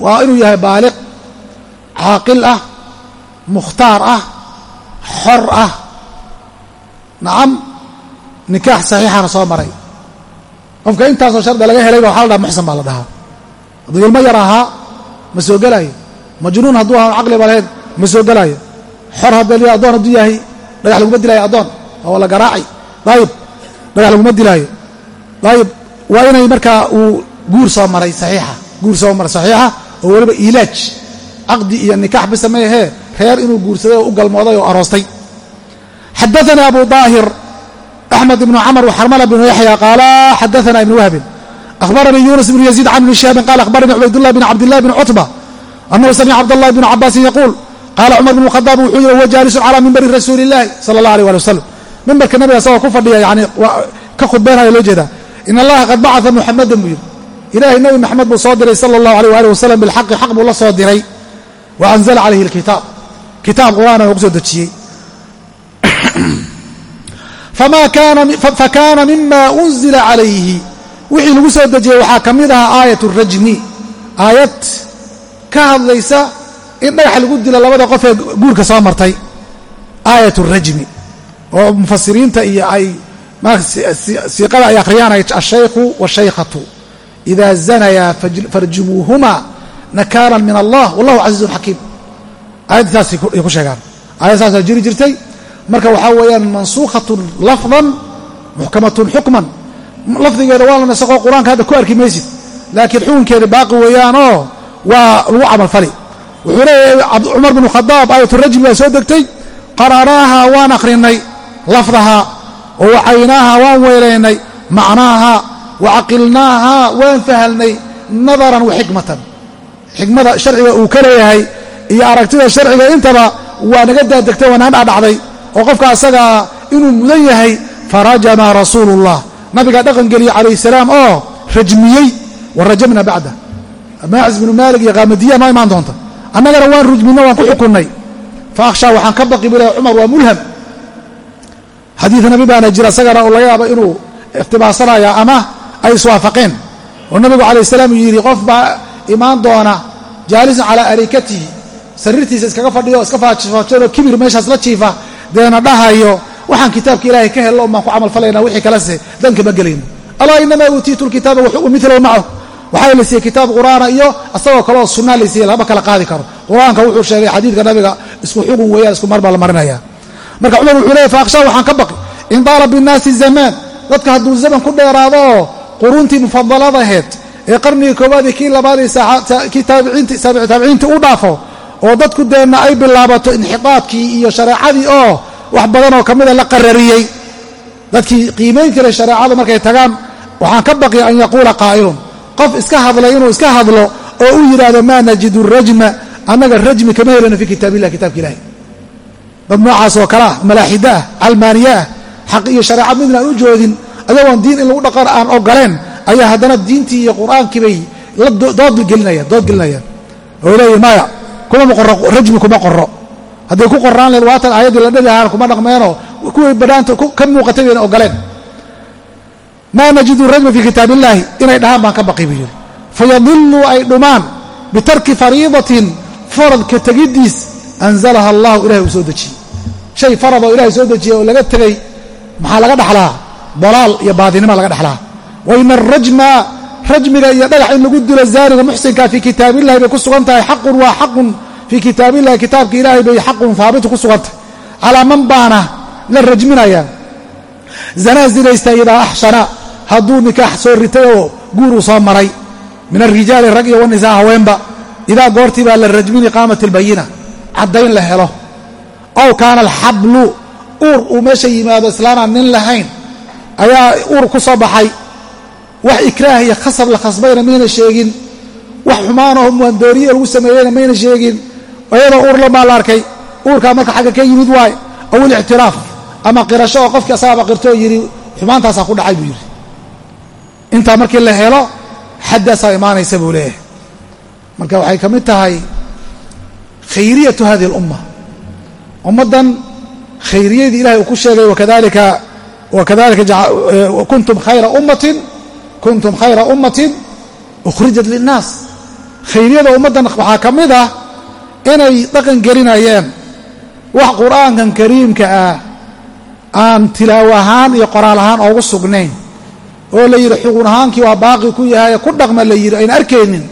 waa inuu yahay baaliq caaqil ah mukhtaar ah xor ah. Nacam nikaax saxiixana soo maray. Qofka intaasoo shardi laga helayba waxaa la dhaha muxsan baa la dhahaa. Hadduu ilmo yar ahaa ma soo gelaayo majnuun hadduu ahaa caqliba lahayn ma soo gelaayo xor haddii addoon hadduu yahay dhagax laguma dilaayo addoon. Oo la garaacay. Daayib dhagax laguma dilaayo daayib waa inay markaa uu guur soo maray saxiixa. Guur soo maray saxiixa oo weliba iilaaj caqdi iyo nikaax bisa ma ahee reer inuu guursaday oo u galmooday oo aroostay xadaana abu daahir axmed ibnu camr waxarmala bnu yaxya qaala xadaana ibnu wahbin ahbaranii yunus bnu yaziid can ibni shihaabin qala ahbaranii cubaydullah bn cabdillahi bn cutba annahu samica cabdallahi bnu cabaasin yaquul qaala cumar bn khadaab wuxuu yihi huwa jaalisun calaa mimbari rasuuli illahi sala allah aleh ali wasalam mimbarka nabiga asagoo ku fadhiya yani ka khudbeynaya loo jeedaa in allaha qad bacaa muxamadan buu yidhi ilahay nabi maxamed buu soo diray sala allahu aleyh wa anzala calayhi alkitaab kitaab qur'aana lagu soo dejiyey. Fakaana mima unzila calayhi wixii lagu soo dejiyey waxaa ka mid ahaa aayat rajmi. Aayad ka hadlaysa in dhagax lagu dilo labada qof ee guurka soo martay. Aayat rajmi. Oo mufasiriinta iyo ay siiqada ay akhriyaan ashaykhu washaykhatu ida zanayaa nakaalan min allah wallahu casiizun xakiim aayadda saasay ku sheegaan aayad saasaa jiri jirtay marka waxaa weeyaan mansuukhatun lafdan muxkamatun xukman lafdigeeda waa la nasaqoo qur'aanka hadda ku arki maysid laakiin xukunkeeda baaqi weeyaanoo waa lagu camalfali wuxuu leeyahay cumar binu khadaab aayaturajmi baa soo degtay qara'naaha waan akhrinay lafdaha wa wacaynaaha waan weelaynay macnaaha wa caqilnaaha waan fahalnay nadaran wa xikmatan xikmada sharciga uu ka leeyahay iyo aragtida sharciga intaba waa naga daadegtay waa naga dhacdhacday oo qofka asagaa inuu mudan yahay farajama rasuulullah. Nabigaa dhaqan geliyey calayh salaam oo rajmiyey wa rajamna bacda maacis binu maalik iyo qaamadiya noo imaan doonta annagana waan rujmino waan ku xukunnay. Fa akhshaa waxaan ka baqi bule cumar waa mulham. Xadiid nabi baana jira isagana oo laga yaabo inuu ikhtibaarsanaya ama ay iswaafaqeen. Oo nabigu calayh salaam yidhi qof baa imaan doona jaalisan calaa arikatihi. Sariirtiisa iskaga fadhiyo iska faajfaajano kibir meeshaas la jiifa deena dhahayo waxaan kitaabka ilaahay ka hello baan ku camal falayna wixii kalese danka ma gelayno alaa inamaa uutiitu lkitaaba milahu macahu waxaa la siiyey kitaab qur'aana iyo asagoo kaleoo sunnaa la siiyey lama kala qaadi karo. Qur'aanka wuxuu sheegay xadiidka nabiga isku xugun weeyaan isku mar baa la marinaya. Marka cumar wuxuu leeyay faakhshaa waxaan ka baqi in daala binnaasi zamaan dadka hadduu zaman ku dheeraado oo quruuntii mufadaladaheed ee qarnigii koowaad iyo kii labaad iyo kii taabiciintii u dhaafo oo dadku deenna ay bilaabato inxitaadkii iyo shareecadii oo wax badan oo ka mida la qarariyey. Dadkii qiimayn jiray shareecada markay tagaan waxaan ka baqi an yaquula qaa'ilun. Qof iska hadlay inuu iska hadlo oo u yidhaahdo maa najidu rajma annaga rajmi kama helano fii kitaab illah kitabka ilahi dad noocaas oo kale ah malaaxida ah xaq iyo shareecad midna aan u joodin ayagoon diin in lagu dhaqan aan ogoleen ayaa haddana diintii iyo qur'aankii bay doodgelinayaan dood gelinayaan oo leeyihiin maya kuma qoro rajmi kuma qoro hadday ku qoraan leen waatan aayaddii la dhabi kuma dhaqmeenoo kuway badhaanta ka muuqatay bayna ogoleen. Maa najidu rajma fii kitaab illaahi inay dhahaan baan ka baqi buu yidhi. Fayadiluu ay dhumaan bitarki fariidatin faradka tegiddiis anzalaha allahu ilahay uu soo dejiyey shay farad oo ilahay soo dejiyey oo laga tegey maxaa laga dhaxlaa? Dalaal iyo baadinima laga dhaxlaa wa ina arajma rajmiga iyo dhagax in lagu dilo zaaniga muxsinka fii kitaabillahi bay ku sugan tahay. Xaqun waa xaqun. Fii kitaabillahi kitaabka ilaahay bay xaqun haabitu ku sugan tahay. Calaa man baana la rajminaya. Zanaa zinaysta idaa axshana hadduu nikaax soo ritay oo guur uu soo maray. Min alrijaali rag iyo wanisaa haweenba. Idaa goortii baa la rajmini qaamat ilbayina caddayn la helo. Ow kaana alxablu uur uu meesha yimaado islaanaan nin lahayn ayaa uur ku soo baxay wax ikraah iyo khasab la khasbayna mayna sheegin. Wax xumaanoo muandooriye lagu sameeyeyna mayna sheegin. Iyadoo uur labaa la arkay uurkaa marka xagga ka yimid waay ow ilictiraaf ama qirasho oo qofkii asagaaba qirtoo yidhi xumaantaasaa ku dhacay buu yidhi. Intaa markii la helo xaddaasaa imaanaysa buu leeyahay. Marka waxay ka mid tahay khayriyatu hadihi alumma. Ummaddan khayriyadii ilahay uu ku sheegay wakadalika wakadalika kuntum khayra ummatin kuntum khayra ummatin ukhrijat linnaas. Khayriyada ummaddan waxaa ka mid ah inay dhaqan gelinayeen. Wax qur'aankan kariimka ah aan tilaawo ahaan iyo qoraal ahaan oogu sugnayn oo la yidhi xugun ahaankii waa baaqi ku yahay ku dhaqma la yidhi ayna arkaynin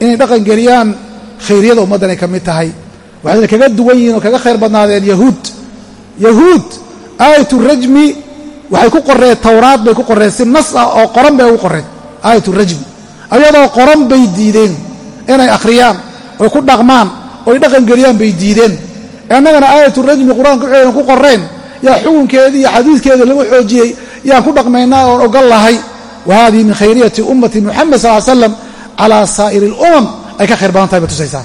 inay dhaqan geliyaan. Khayriyada ummaddan ay ka mid tahay. Waxayna kaga duwan yihiin oo kaga khayr badnaadeen yahuud. Yahuud aayatu rajmi waxay ku qoreen towraad bay ku qoreen si nas ah oo qoran bay ugu qoreen aayatu rajmi ayadoo qoran bay diideen inay akhriyaan oy ku dhaqmaan oy dhaqan geliyaan bay diideen. Annagana aayatu rajmi qur'aanka waxaynan ku qoreen yaa xukunkeedii iyo xadiidkeeda lagu xoojiyey yaan ku dhaqmaynaa oon ogol lahay. Wa hadihi min khayriyati ummati muxamed sal slam calaa saa'iri اlumam ay ka khayr badan tahay bay tusaysaa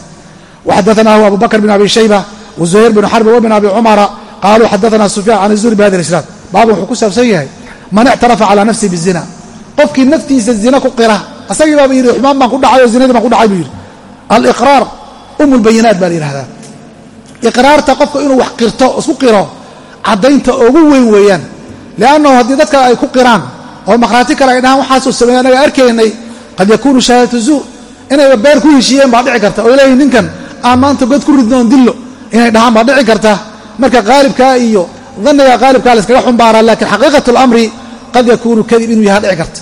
waxadanahu abu bakr bn abi shayba wazuhayr binu xarbi wabn abi cumara qaaluu xadaana sufyaan can zuhri bihada isnaad baabun wuxuu ku saabsan yahay man ictarafa calaa nafsihi bizina. Qofkii naftiisa zina ku qira asagii baaba yidhi xumaan baan ku dhacay oo zinadii baan ku dhacay buu yidhi. Aliqraar umulbayinaat baa la yidhahdaa. Iqraarta qofka inuu wax qirto isku qiro caddaynta ugu weyn weeyaan. Liannahu haddii dadka ay ku qiraan oo maqhraati kale ay dhahaan waxaasuu sameeye anaga arkaynay qad yakuunu shahaadatu zuur inayba beer ku heshiiyeen baa dhici karta. Oo leeyihiin ninkan aan maanta god ku ridnoon dillo inay dhahaan baa dhici karta. Marka qaalibkaa iyo daniga qaalibkaa la iskaga xumbaaraa laakiin xaqiiqat alamri qad yakuunu kadib inuu yahaa dhici karta.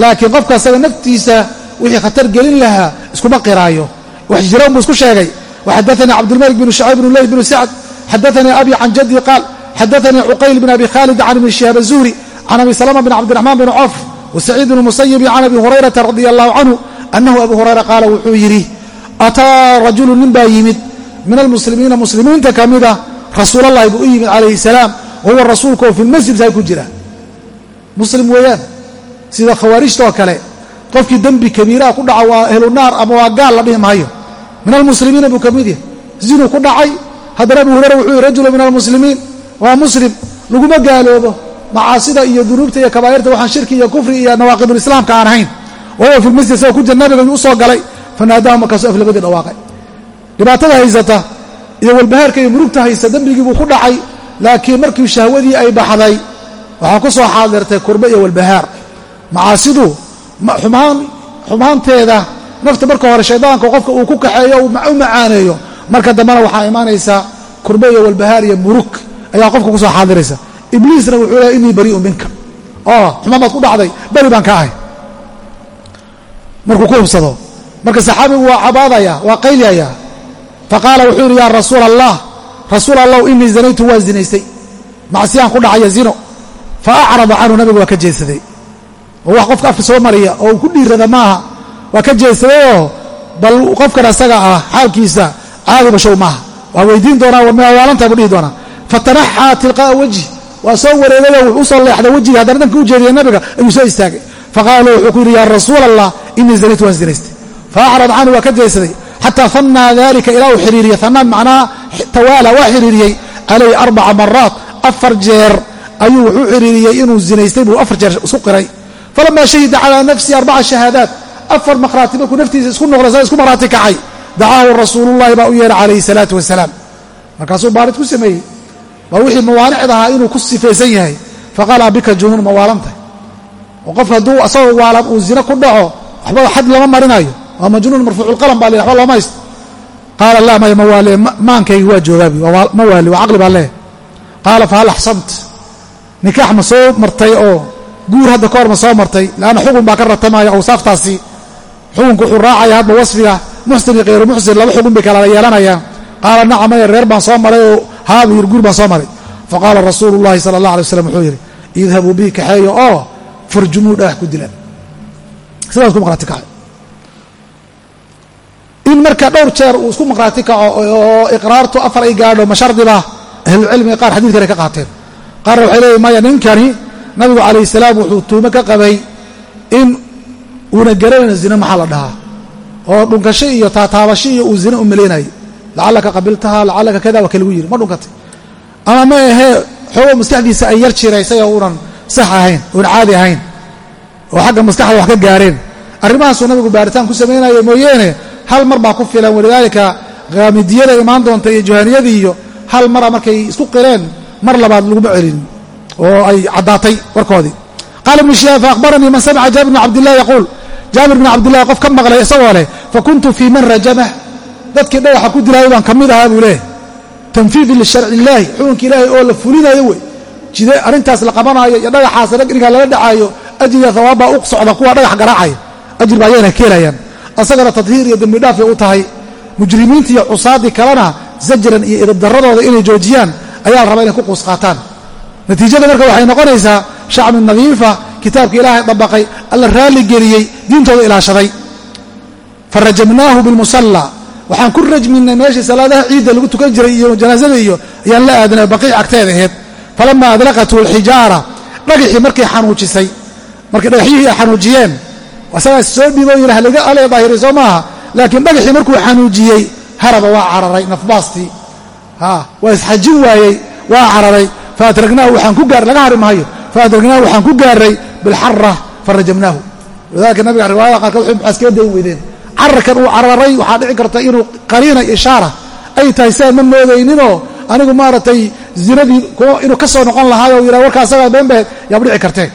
Laakiin qofka asaga naftiisa wixii khatar gelin lahaa iskuma qiraayo. Wax jira unbuu isku sheegay. Waxadaanii cabdilmalik bnu shacayb bnu leyth bnu sacd xadaanii abi can jaddi qaal xadaanii cuqayl bn abi khaalid can ibni shihaab azuhri can abi salama bn cabdiraxmaan bn coof wasaciid bn musayibi can abi hurayrata radia allahu canhu anahu abu hurayra qaala wuxuu yidhi ataa rajulu nin baa yimid? Min almuslimiina muslimiinta ka mida rasuulallahi buu u yimid calayhi salaam wahuwa rasuulka oo fi lmasjid saa ku jira. Muslim weeyaan sida khawaarijtaoo kale qofkii dembi kabiiraha ku dhaca waa ehlunaar ama waa gaal la dhihi maayo. Min almuslimiina buu ka mid yahay. Zinuu ku dhacay haddana abu hurayra wuxuu yihi rajulu min almuslimiin waa muslim laguma gaaloobo macaasida iyo dunuubta iyo kabaa'irta waxaan shirki iyo kufri iyo nawaaqidulislaamka aan ahayn. Wahuwa fi lmasjid isagoo ku jira nabiga u soo galay fanaadahu markaasuu af labadii dhawaaqay. Dhibaatada haysata iyo walbahaarka iyo murugta haysta dembigii buu ku dhacay laakiin markii shahwadii ay baxday waxaa ku soo xaadirtay kurbe iyo walbahaar. Macaasidu xumaanteeda nafta marka hore shaydaanka qofka uu ku kaxeeyo u macaaneeyo marka dambena waxaa imaanaysaa kurbe iyo walbahaar iyo murug. Ayaa qofka ku soo xaadiraysa ibliisna wuxuu leeay innii barii'un minka. Oo xumaan baad ku dhacday beri baan ka ahay. Markuu ku hubsado. Marka saxaabigu waa cabaadaya waa qayliyaya faqaala wuxuu yidhi yaa rasuula allah rasuul allahu inii zanaytu waa zinaystay macsiyaan ku dhacaya zino fa acrada canhu nabigu waa ka jeedsaday oo wax qofka afka soo mariya oo uu ku dhiirada maaha waa ka jeedsadayoo bal qofkan asaga ah xaalkiisa caadiba show maaha waa weydiin doonaa mawaalantaa buu dhihi doonaa fatanaxaa tilqaa'a wejhi waa soo wareegayoo wuxuu u soo leexday wejiga haddana dhanka u jeediyay nabiga ayuu soo istaagay faqaala wuxuu ku yidhi yaa rasuula allah inii zanaytu waan zinaystay faacrad canhu waa ka jeedsaday xataa fanaa dalika ilaa uu xiriiriyey hanaan macnaha tawaala waa xiriiriyey calayhi arbaca maraat afar jeer ayuu wuxuu xiriiriyey inuu zinaystay buu afar jeer isku qiray falamaa shahida calaa nafsihi arbaca shahaadaat afar maqhraati markuu naftiisa isku noqday sa isku maraati kacay dacaahu rasuulullahi baa u yeehay calayhi salaatu wasalaam markaasuu baarid ku sameeyey baa wixii mawaanicda ahaa inuu ku sifaysan yahay faqaala bika junuun mawaalantahy oo qof hadduu asagoo waalan uu zina ku dhaco waxba xad lama marinayo waa majnuun marfuuculqalam baa waba looma haysto qaala laa maya ma waale waa joogaabi ma waali waa caqli baa leeh qaala fahal axsamt? Nikaax ma soo martay oo guur hadda ka hor ma soo martay. Leanna xukun baa ka ratamaya awsaaftaasi xukunku wuxuu raacaya hadba wasfiga. Muxsin iyo khayru muxsin laba xukun bay kala yeelanayaan. Qaala nacam maya reer baan soo maray oo haabu yiri guur baan soo maray. Faqaala rasuulu llahi sala allah alay waslam wuxuu yidhi idhabuu bii kaxeeyo oo farjumuu dhagax ku dilan. Sidaas ku maqraati kacay in marka dhowr jeer uu isku maqraati kaco oo iqraartu afar ay gaadho ma shardiba ahlucilmiga qaar xadiidkana ka qaateen. Qaarna waxay leeyihiin maya ninkani nabigu calayh salaam wuxuu tuumo ka qabay in uuna garanayn zina maxaa la dhahaa? oo dhunkasho iyo taataabasho iyo uu zina u malaynayo qabiltaha lacallaka kada waa kalagu yiri ma dhunkatay. Ama ma ahee xoogo maskaxdiisa ay yar oo uunan sax ahayn uuna caadi ahayn oo xagga maskaxda wax ka gaareen. Arrimahaasuu nabigu baaritaan ku samaynayo mooyeene hal mar baa ku filan walidaalika qaamidiyada imaan doonta iyo juhaniyadii iyo hal mara markay isku qireen mar labaad laguma celin oo ay caddaatay warkoodii. Qaala ibnu shihaab faahbaranii man samica jaabir bn cabdillahi yaquul jaabir bn cabdillahi qof ka maqlay isagoo leh fakuntu fii man rajamah. Dadkii dhagaxa ku dilaayay baan ka mid ahaa buu leeh tanfiidin lisharci illaahi ilaahay oo la fulinayo wey. Jide arrintaas la qabanaayo iyo dhagaxaas ninkaa lala dhacaayo ajriga hawaabbaa u socda kuwa dhagax garaacaya. Ajir baa ayayna keelayaan asagana tadhiir iyo dembi dhaafay u tahay. Mujrimiinta iyo cusaadii kalena zajran iyo idabdaradooda inay joojiyaan ayaa rabaa inay ku quus qaataan. Natiijada marka waxay noqonaysaa shacbi nadiifa kitaabka ilaahay dabaqay alla raalli geliyey diintooda ilaashaday. Farajamnaahu bilmusalla. Waxaan ku rajminay meeshii salaadaha ciidda lagu tukan jiray iyo janaasada iyo ayaan la aadnay baqiic agteeda aheed falamaa adraqathu alxijaara dhagaxii markay xanuujisay. Markay dhagaxyihii ay xanuujiyeen asagaa soo dhiboo yidhah laga ale daahiray soo maaha laakiin dhagaxii markuu xanuujiyey haraba waa cararay nafbaastii waa isxajin waayey waa cararay. Faadragnaahu waxaan ku gaar laga hari maayo faadragnaahu waxaan ku gaaray bilxara farajamnaahu. Walidalika nabiga riwaayada qaarkood wuxuu maxaas kaga dayn weydeen? Cararkan uu cararay waxaa dhici karta inuu qariina ishaara. Ay tahay siaan ma moodayninoo? Anigu maaragtay zinadii inuu ka soo noqon lahaayo yidhaha warkaa asagaa beenbeed yaaba dhici kartee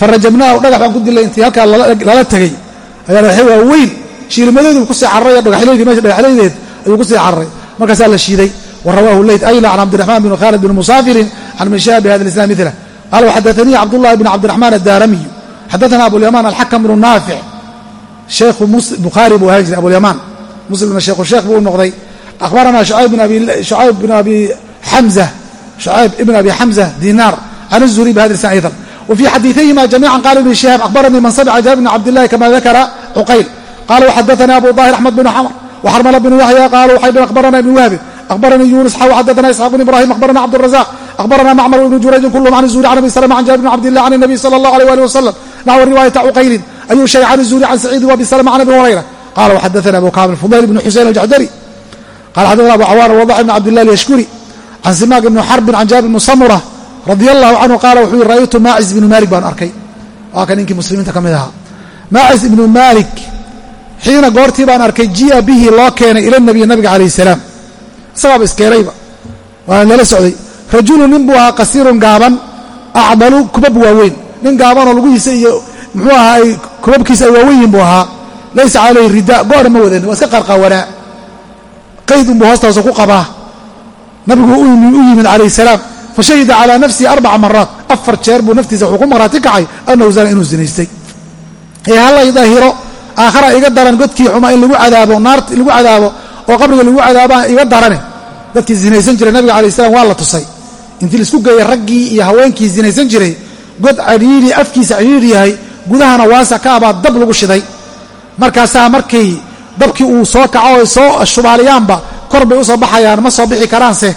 farajamnaahu dhagax baan ku dilay intii halkaa lala tegey. Ayaa dhagaxyo waa weyn shiilmadeeduu ku sii cararay dhagaxleydii meesha dhagaxleydeed ayuu ku sii cararay markaasaa la shiiday. Wrawaahu leyt ayla can cabdiraxmaan bn khaalid bn musaafirin can mishaa bi hada islam mila qaala waxadaanii cabdullahi bn cabdiraxmaan addaaramiyu xadaana abulyamaan alxakam bnu naafic sheekhu bukhaari buu ahaan jiray abulyamaan muslimna sheekhu sheekh buu noqday. Akhbarana shucayb ibn abi xamza dinaar. Can الzuri bhada islam aydan wfي xadiiثayhima jamiica qala ibn shihaab akhbaranii man samca jaabir bn cabdillahi kama dakara cuqayl qala waxadaanii abu طahir axmed bn xamr وxrml bn yaxya qala waxay dhen akhbarana ibn wahbin akhbaranii yunus xaw xadana isxaaq bn ibrahim akhbarana cabdالrazaq akhbarana macmar ibn jurayjin kulhm can الzuri can abi slm can jaabir bn cabdillah can الnabiy salى اllah alيh ali wasalam naxو riwaayata cuqaylin ayuu sheegay can الzuri can saciidi wabi slm can abi hurayra qala waxadaana abu kamil fudayl bn xuseyn aljaxdari qala xadana abu cawaana wadax bn cabdilah alyashkuri can simaak ibni xarbin can jaabir bn samura radi allahu canhu qaala wuxuu yihi ra'aytu maacis ibnu maalik baan arkay. Waa ka ninkii muslimiinta ka mid ahaa. Maacis ibnu maalik xiina goortii baan arkay ji'a bihi loo keenay ila nabiy nabiga calayh salaam. Isagaaba iskeenayba waana lala socday. Rajulu nin buu ahaa qasiirun gaaban acdalu kubab waaweyn. Nin gaabanoo lugihiisa iyo muxuu ahaa ay kubabkiisa ay waaweyn yihiin buu ahaa. Laysa calayhi rida go'na ma wadan waa iska qarqawanaa qayd unbuu hoostaasa ku qabaa. Nabigu u yimid calayh salaam fashahida calaa nafsihi arbaca maraat afar jeer buu naftiisa wuxuu ku maraati kacay annahu zana inuu zinaystay ee hallay dahiro aakhara iga daran godkii xumaa in lagu cadaabo naarta lagu cadaabo oo qabriga lagu cadaabaa iga darane dadkii zinaysan jiray nabiga alai slam waa la tusay intii la isku geeyey raggii iyo haweenkii zinaysan jiray god cadhiidhi afkiisa cadhiidhi yahay gudahana waasac ka abaa dab lagu shiday markaasaa markii dabkii uu soo kaco oy soo shubaaliyaanba kor bay u soo baxayaan ma soo bixi karaanse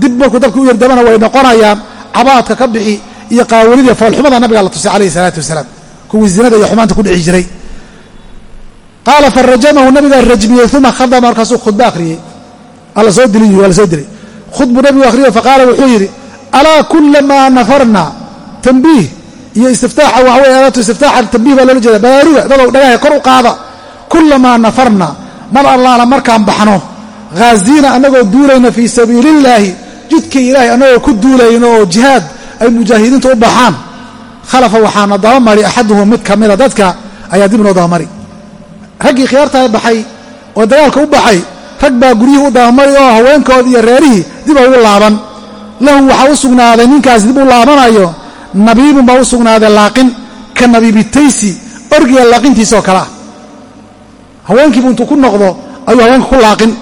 dib markuu dabkii u yardamana way noqonayaan cabaadka ka bixi iyo qaawalidii foolxumada nabiga la tusay calayhi salaatu wasalaam. Kuwii zinada iyo xumaanta ku dhici jiray. Qaala farajamahu nabigaa rajmiyey uma khadama. Markaasuu khudba akhriyey. Alla soo diliy waa soo dilay khudbuu nabigu akhriyey faqaala wuxuu yidhi alaa kulamaa nafarna? Tambiih iyo istiftaaxa waxa weye aadaatu istiftaaxa tambiih baa loola jeeda baraaruga dadow dhagaha kor u qaada. Kulamaa nafarna? Mar allaala markaan baxno haaziina annagoo duulayna fii sabiili illaahi jidkii ilaahay annagoo ku duulayno oo jihaad ay mujaahidiintu u baxaan. Khalafa waxaana dabamari axaduhum mid ka mida dadka ayaa dib noo dabamari raggii khiyaartaa baxay oo dagaalka u baxay rag baa guryihii u dabamari oo haweenkoodii iyo reerihii dib ugu laaban. Lahu waxaa u sugnaaday ninkaas dib u laabanayo nabiibun baa u sugnaaday laaqin ka nabiibitaysi orgiga laaqintiisaoo kale ah. Haweenkiibu intuu ku noqdo ayuu haweenka ku laaqin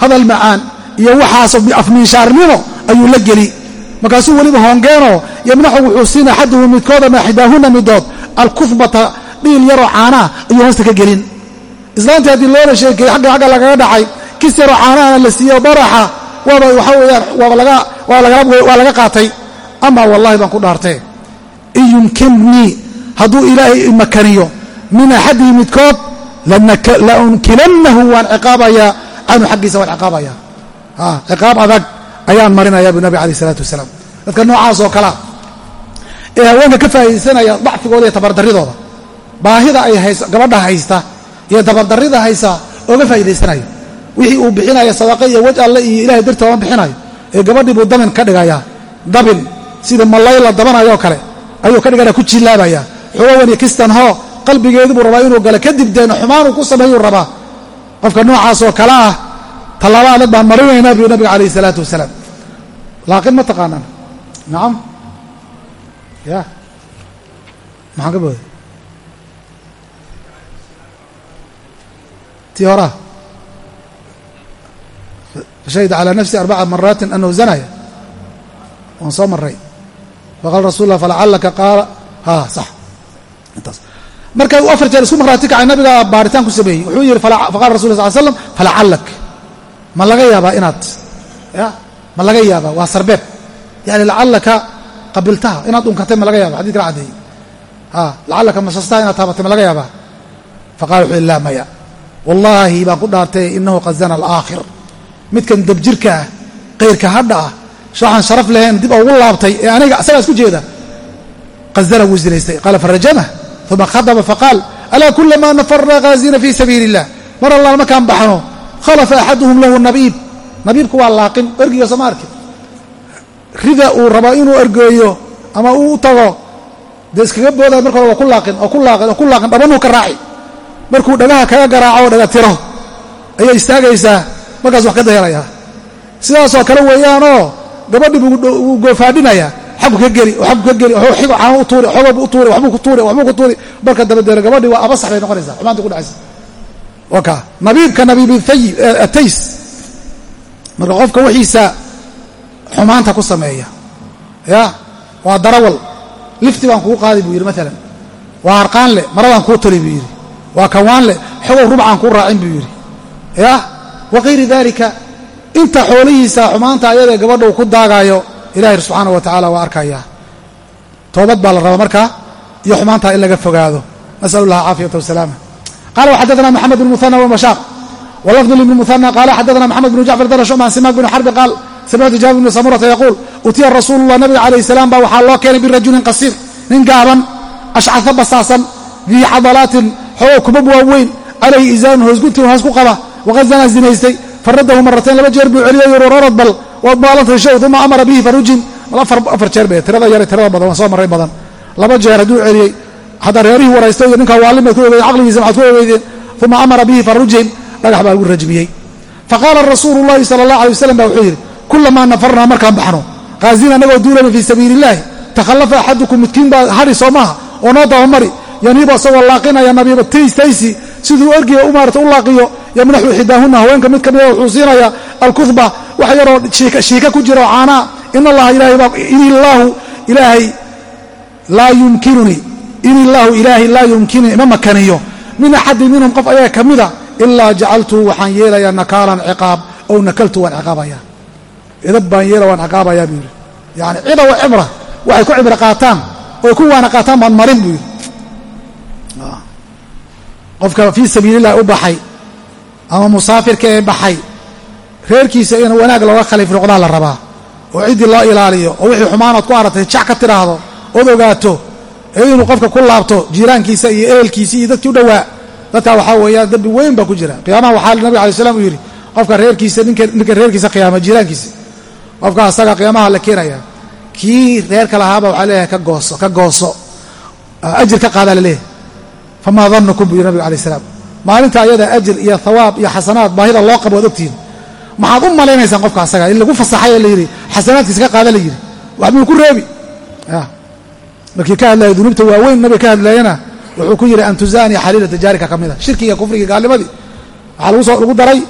hadal macaan iyo waxaas afmiishaarnimo ayuu la geli. Markaasuu weliba hoongeenoo yamnaxu wuxuu siin axaduhu midkood ama xidaahuna midood alkuhbata dhiil yaroo caanaa ayuu hoosta ka gelin. Islaantii haddii loola sheekeyey agga agga lagaga dhacay kis yaroo caanaana la siiyo baraxa waaba waxaa weeyaan waa laga qaatay. Ama wallahi baan ku dhaartee in yumkinnii hadduu ilaahay imakaniyo min axadihi midkood la unkilannahu waan ciqaabayaa canhu xaggiisa waan ciqaabayaa ciqaab adag ayaan marinayaa bu nabi alayh isalaatu wasalaam. Dadka noocaas oo kalea ee haweenka ka faa'iidaysanaya dacfigooda iyo tabardarridooda baahida ay hayso gabadha haysta iyo tabardarrida haysa ooga faa'idaysanayo wixii uu bixinayo sadaqa iyo wej alle iyo ilahay darta ooma bixinayo ee gabadhii buu dabin ka dhigayaa dabin sida malay la dabanayoo kale ayuu ka dhigana ku jillaabaya. Xogowan iyo kistan hoo qalbigeedu buu rabaa inuu galo. Kadib deena xumaanuu ku sameeyuu rabaa qofka noocaasoo kale ah tallaabo adag baan marinaynaa buu nabiga calayh isalaatu wasalaam. Laaqin ma taqaanaan? Nacam ya. Maxaan ka booday? Tii horaa fashahida calى nafsi arbaca maraatin anahu zanaya waan soo maray faqala rasul lah falacalaka qaala. Ha sax. Intaas marka uu afar jeer isku marhaati kacay nabiga baaritaan ku sameeyey wuxuu yihi faqala rasul sal slam falacalak ma laga yaabaa inaad ya ma laga yaabaa waa sarbeeb. Yani lacalaka qabiltaha inaad dhunkatay ma laga yaaba xadis kala cadeeyey. Ha lacalaka masastaha inaad taabatay ma laga yaabaa. Faqala wuxuu yihi laa maya. Wallaahi baan ku dhaartay inahu qad zana alaakhir. Midkan dabjirka ah qayrka hadha ah waxaan sharaf lahayn dib ugu laabtay ee aniga asagaa isku jeeda qazana wuu zinaystay. Qaala farajamah uma khadaba faqaal alaa kulamaa nafarna ghaazina fii sabiili illah mar allaan markaan baxno. Khalafa axaduhum lahu nabiib. Nabiibku waa laaqin ergiga sooma arki rida uu rabo inuu ergeeyo ama uu u tago dee iskaga boodaa marka hore waa ku laaqin oo ku laaqin oo ku laaqin dhabanuu ka raaci. Markuu dhagaha kaga garaaco oo dhaga tiro ayay istaagaysaa markaas wax daheelayaa sidaasoo kale weeyaanoo gabadhi buu goofaadhinaya xaggu ka geli oo aggu ka geli caano u tuuri xoogabu u tuuri waxbuu ku tuuri waxbuu ku tuuri. Marka dabadeele gabadhi waa abasax bay noqonaysaa xumaanta ku dhacaysa. Waa kaa nabiibka nabiib atays marka qofka wixiisa xumaanta ku sameeya ya waa darawal. Lifti baan kugu qaadi buu yidhi maalan waa harqaan le maradaan kuu tali buu yidhi. Waa kawaan le xogow rubcaan kuu raacin buu yidhi. Ya wa kayri dalika inta xoolihiisa xumaanta ayadee gabadha uu ku daagaayo ilahi subxaana wa tacala waa arkayaa toobad baa la rabaa markaa iyo xumaantaa in laga fogaado. Nasal allah caafiyata wasalaama qala waxadana maxamed bn muhana wmashaaq walafdu libni muhana qaala xadana maxamed bnu jacfar dara shucman simaak bn xarbi qaal samictu jaabir bni samurata yaquul utiya rasuulu llah nabiga calayh salaam baa waxaa loo keenay birajulin qasiir nin gaaban ashcaha basaasan dii cadalaatin xoogo kubab waaweyn calayhi izaanun hoosguntin hoos ku qaba waqad zanaa zinaystay faradahu maratayn laba jeer buu celiyay rororad bal uma amara bihi farujin. Afar jeer be tirada yare tirada badan waa soo maray badan. Laba jeer hadduu celiyey. Haddaa reerihii waraysto iyo ninkaa waalimaad ku ogeydeen caqligiisa maxaad ku ogeydeen uma amara bihi farujin dhagax baa lagu rajmiyey. Faqaala rasuulu llahi sala allah alay wasalam ba wuxuu yidhi kulamaa nafarnaa markaan baxno qaazin annagoo duulana fii sabiili illaahi takhallafa axadukum midkiin baa hadhi soo maaha oo noo dabamari yaniiba isagoo laaqinaya nabiiba taysi siduu ergiga u maarata u laaqiyo yamnaxu xidaahunna haweenka mid ka mida wuxuu siinaya alkuhba wax yaroo shiika ku jira oo caanaa in allaha ilaahaylaahu ilaahay laa yumkinunii in illaahu ilaahay laa yumkinunii ima makaniyo. Min axadin minhum qof ayaga ka mida ilaa jacaltuu waxaan yeelayaa nakaalan ciqaab ow nakaltu waan ciqaabaya. Idab baan yeela waan ciqaabayaa buu yidhi. Yani cida wa cibra waxay ku cibro qaataan oy ku waana qaataan baan marin buu yidhi qofka fii sabiilillahi u baxay ama musaafirka ee baxay reerkiisa in wanaag looga khaliif noqdaa la rabaa oo ciddii loo ilaaliyo oo wixii xumaanood ku aragtay jac ka tidhaahdo ood ogaato ee inuu qofka ku laabto jiiraankiisa iyo ehelkiisa iyo dadkii u dhowaa dadkaa waxaa weeyaan dembi weyn baa ku jira. Qiyaamaha waxaa nabig alai slam uu yidhi qofka reerkiisa ninka reerkiisa qiyaama jiiraankiisa. Qofka asaga qiyaamaha la keenaya kii reerka lahaaba waxaa leeyahay ka gooso ajir ka qaadaa la leeyahay famaa danukum buu yidhi nabiga alai salaam maalinta ayada ajir iyo hawaab iyo xasanaad baahida loo qabo waad ogtihiin maxaad u malaynaysaan qofka asaga in lagu fasaxay layidhi xasanaadkiisa ka qaada la yidhi waxbuu ku reebi markii ka hadlaya dunuubta waaweyn nabiga ka hadlayana wuxuu ku yidhi an tuzaaniya xaliilata jaarika ka mida shirkiga kufriga gaalnimadii waxaa lagu daray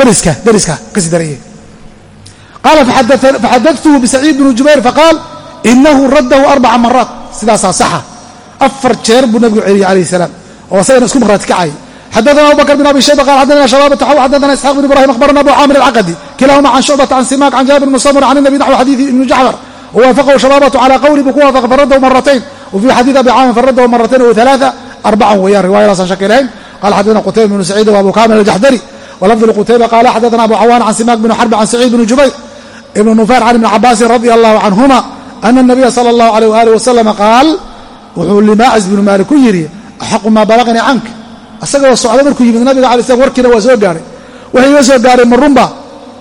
dariska dariska ka sii daraya qaala faxadatuhu bisaciid bni jubayr faqaal inahu raddahu arbaca maraat sidaasaa saxa afar jeer buu nabigu celiyey calayh salaam oo asagana isku marhaati kacay. Xadana abubakr bn abi shayba qal xadana shabaabata xaw xadana isxaaq bn ibrahim akhbarana abu caamir alcaqadi kilahuma can shucbata can simaak can jaabir samur can nabi naxw xadiidi ibni jacfar wwaafaqahu shabaabatu cala qawli buu ku waafaqa faradahu maratayn wfi xadiid abi caamir faradahu maratayn w alaaa arbacan weeyaan riwayadaasaan shaki lahayn qala xadana qutayba bnu saciid w abu aljaxdari walafdu lqutayba qaala xadana abu cawaan can simaak bni xarbi can saciid bni jubayr ibni nufayr can ibni cabaasin radia allahu canhuma ana nabiya sala allahu alayh waalih wasalama qaal wuxuu limaacas binu maalik ku yidhi axaqu maa balaqanii canka. Asagoo socda markuu yimid nabiga alay slam warkiina waa soo gaaray. Waxay iga soo gaaray marunba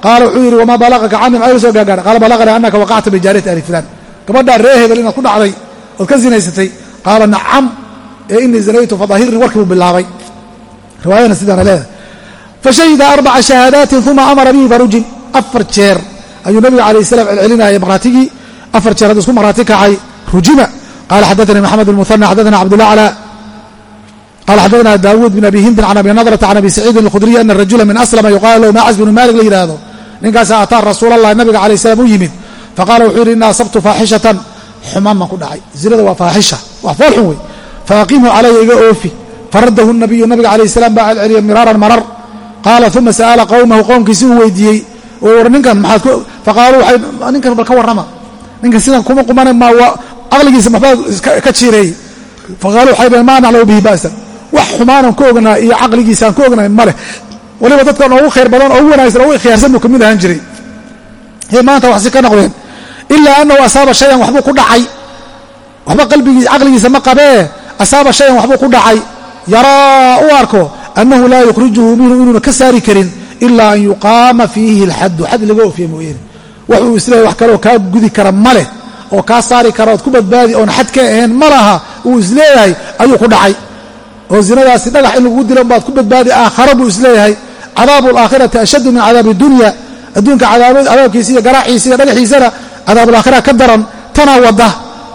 qaala wuxuu yidhi wamaa balaqaka cani maxaa iga soo gaagaaray. Qaala balaqanii annaka waqacta bijaariyati ali fulaan. Gabadhaa ree inaad ku dhacday ood ka zinaysatay. Qaala nacam ee inii zanaytu fadahirnii warkii buu bilaabay. Riwaayadana sidaana leedahay. Fashahida arbaca shahaadaatin uma amara bihi farujin afar jeer. Ayuu nabiga calayh salam celcelinayay markhaatigii afar jeer hadduu isku markhaati kacay rujima qala xadaanii maxamed bn muhana xadana cabdulacla qala xadana daawuud bin abi hindin can abi nadrata can abi saciidin alkhudriy ana rajula min aslama yuqaalu lahu maacas binu malik la yidhaahdo ninkaasa ataa rasuul allah nabiga calayh salam u yimid faqala wuxuu yidhi ina asabtu faaxishatan xumaan baan ku dhacay zinada waa faaxisha wax fool xun wey faaqimhu calaya iga oofi faradahu nabiyu nabiga calayh salaam baa celceliyay miraaran marar qaala uma sa'ala qowmahu qowmkiisi uu weydiiyey war ninkan maxaad faqaaluu waxay ninkan bal ka warrama ninkan sidan kuma qumana ma caqligiisa maxbaa ka jiireeyey faqaaluu waxay dhaheen maa naclamu bihi wax xumaanan ku ognahay iyo caqligiisaan ku ognahay ma leh. Waliba dadka noogu khayr badan oo ugu wanaagsan oo ikhyaarsan buu ka mid ahaan jiray. He maanta waxsi ka noqdeen ilaa anahu asaaba shayan waxbuu ku dhacay. Waxba qalbigii caqligiisa ma qabee asaaba shayan waxbuu ku dhacay. Yaraa u arko annahu laa yukhrijuhu minhu inuuna ka saari karin ilaa an yuqaama fiihi alxaddu. Xad laga ofiye mooyeene waxuu isleeyahy wax kaleoo kaa gudi kara ma leh oo kaa saari kara ood ku badbaadi oon xad ka ahayn ma laha uu is leeyahay ayuu ku dhacay. Oo zinadaasi dhagax in lagu dilo baad ku badbaadi aakharo buu is leeyahay cadaabu alaakhirati ashaddu min cadaabi dunya. Adduunka cadaabkiisa iyo garaaxiisa iyo dhagaxiisana cadaabulaakhira ka daran tana wada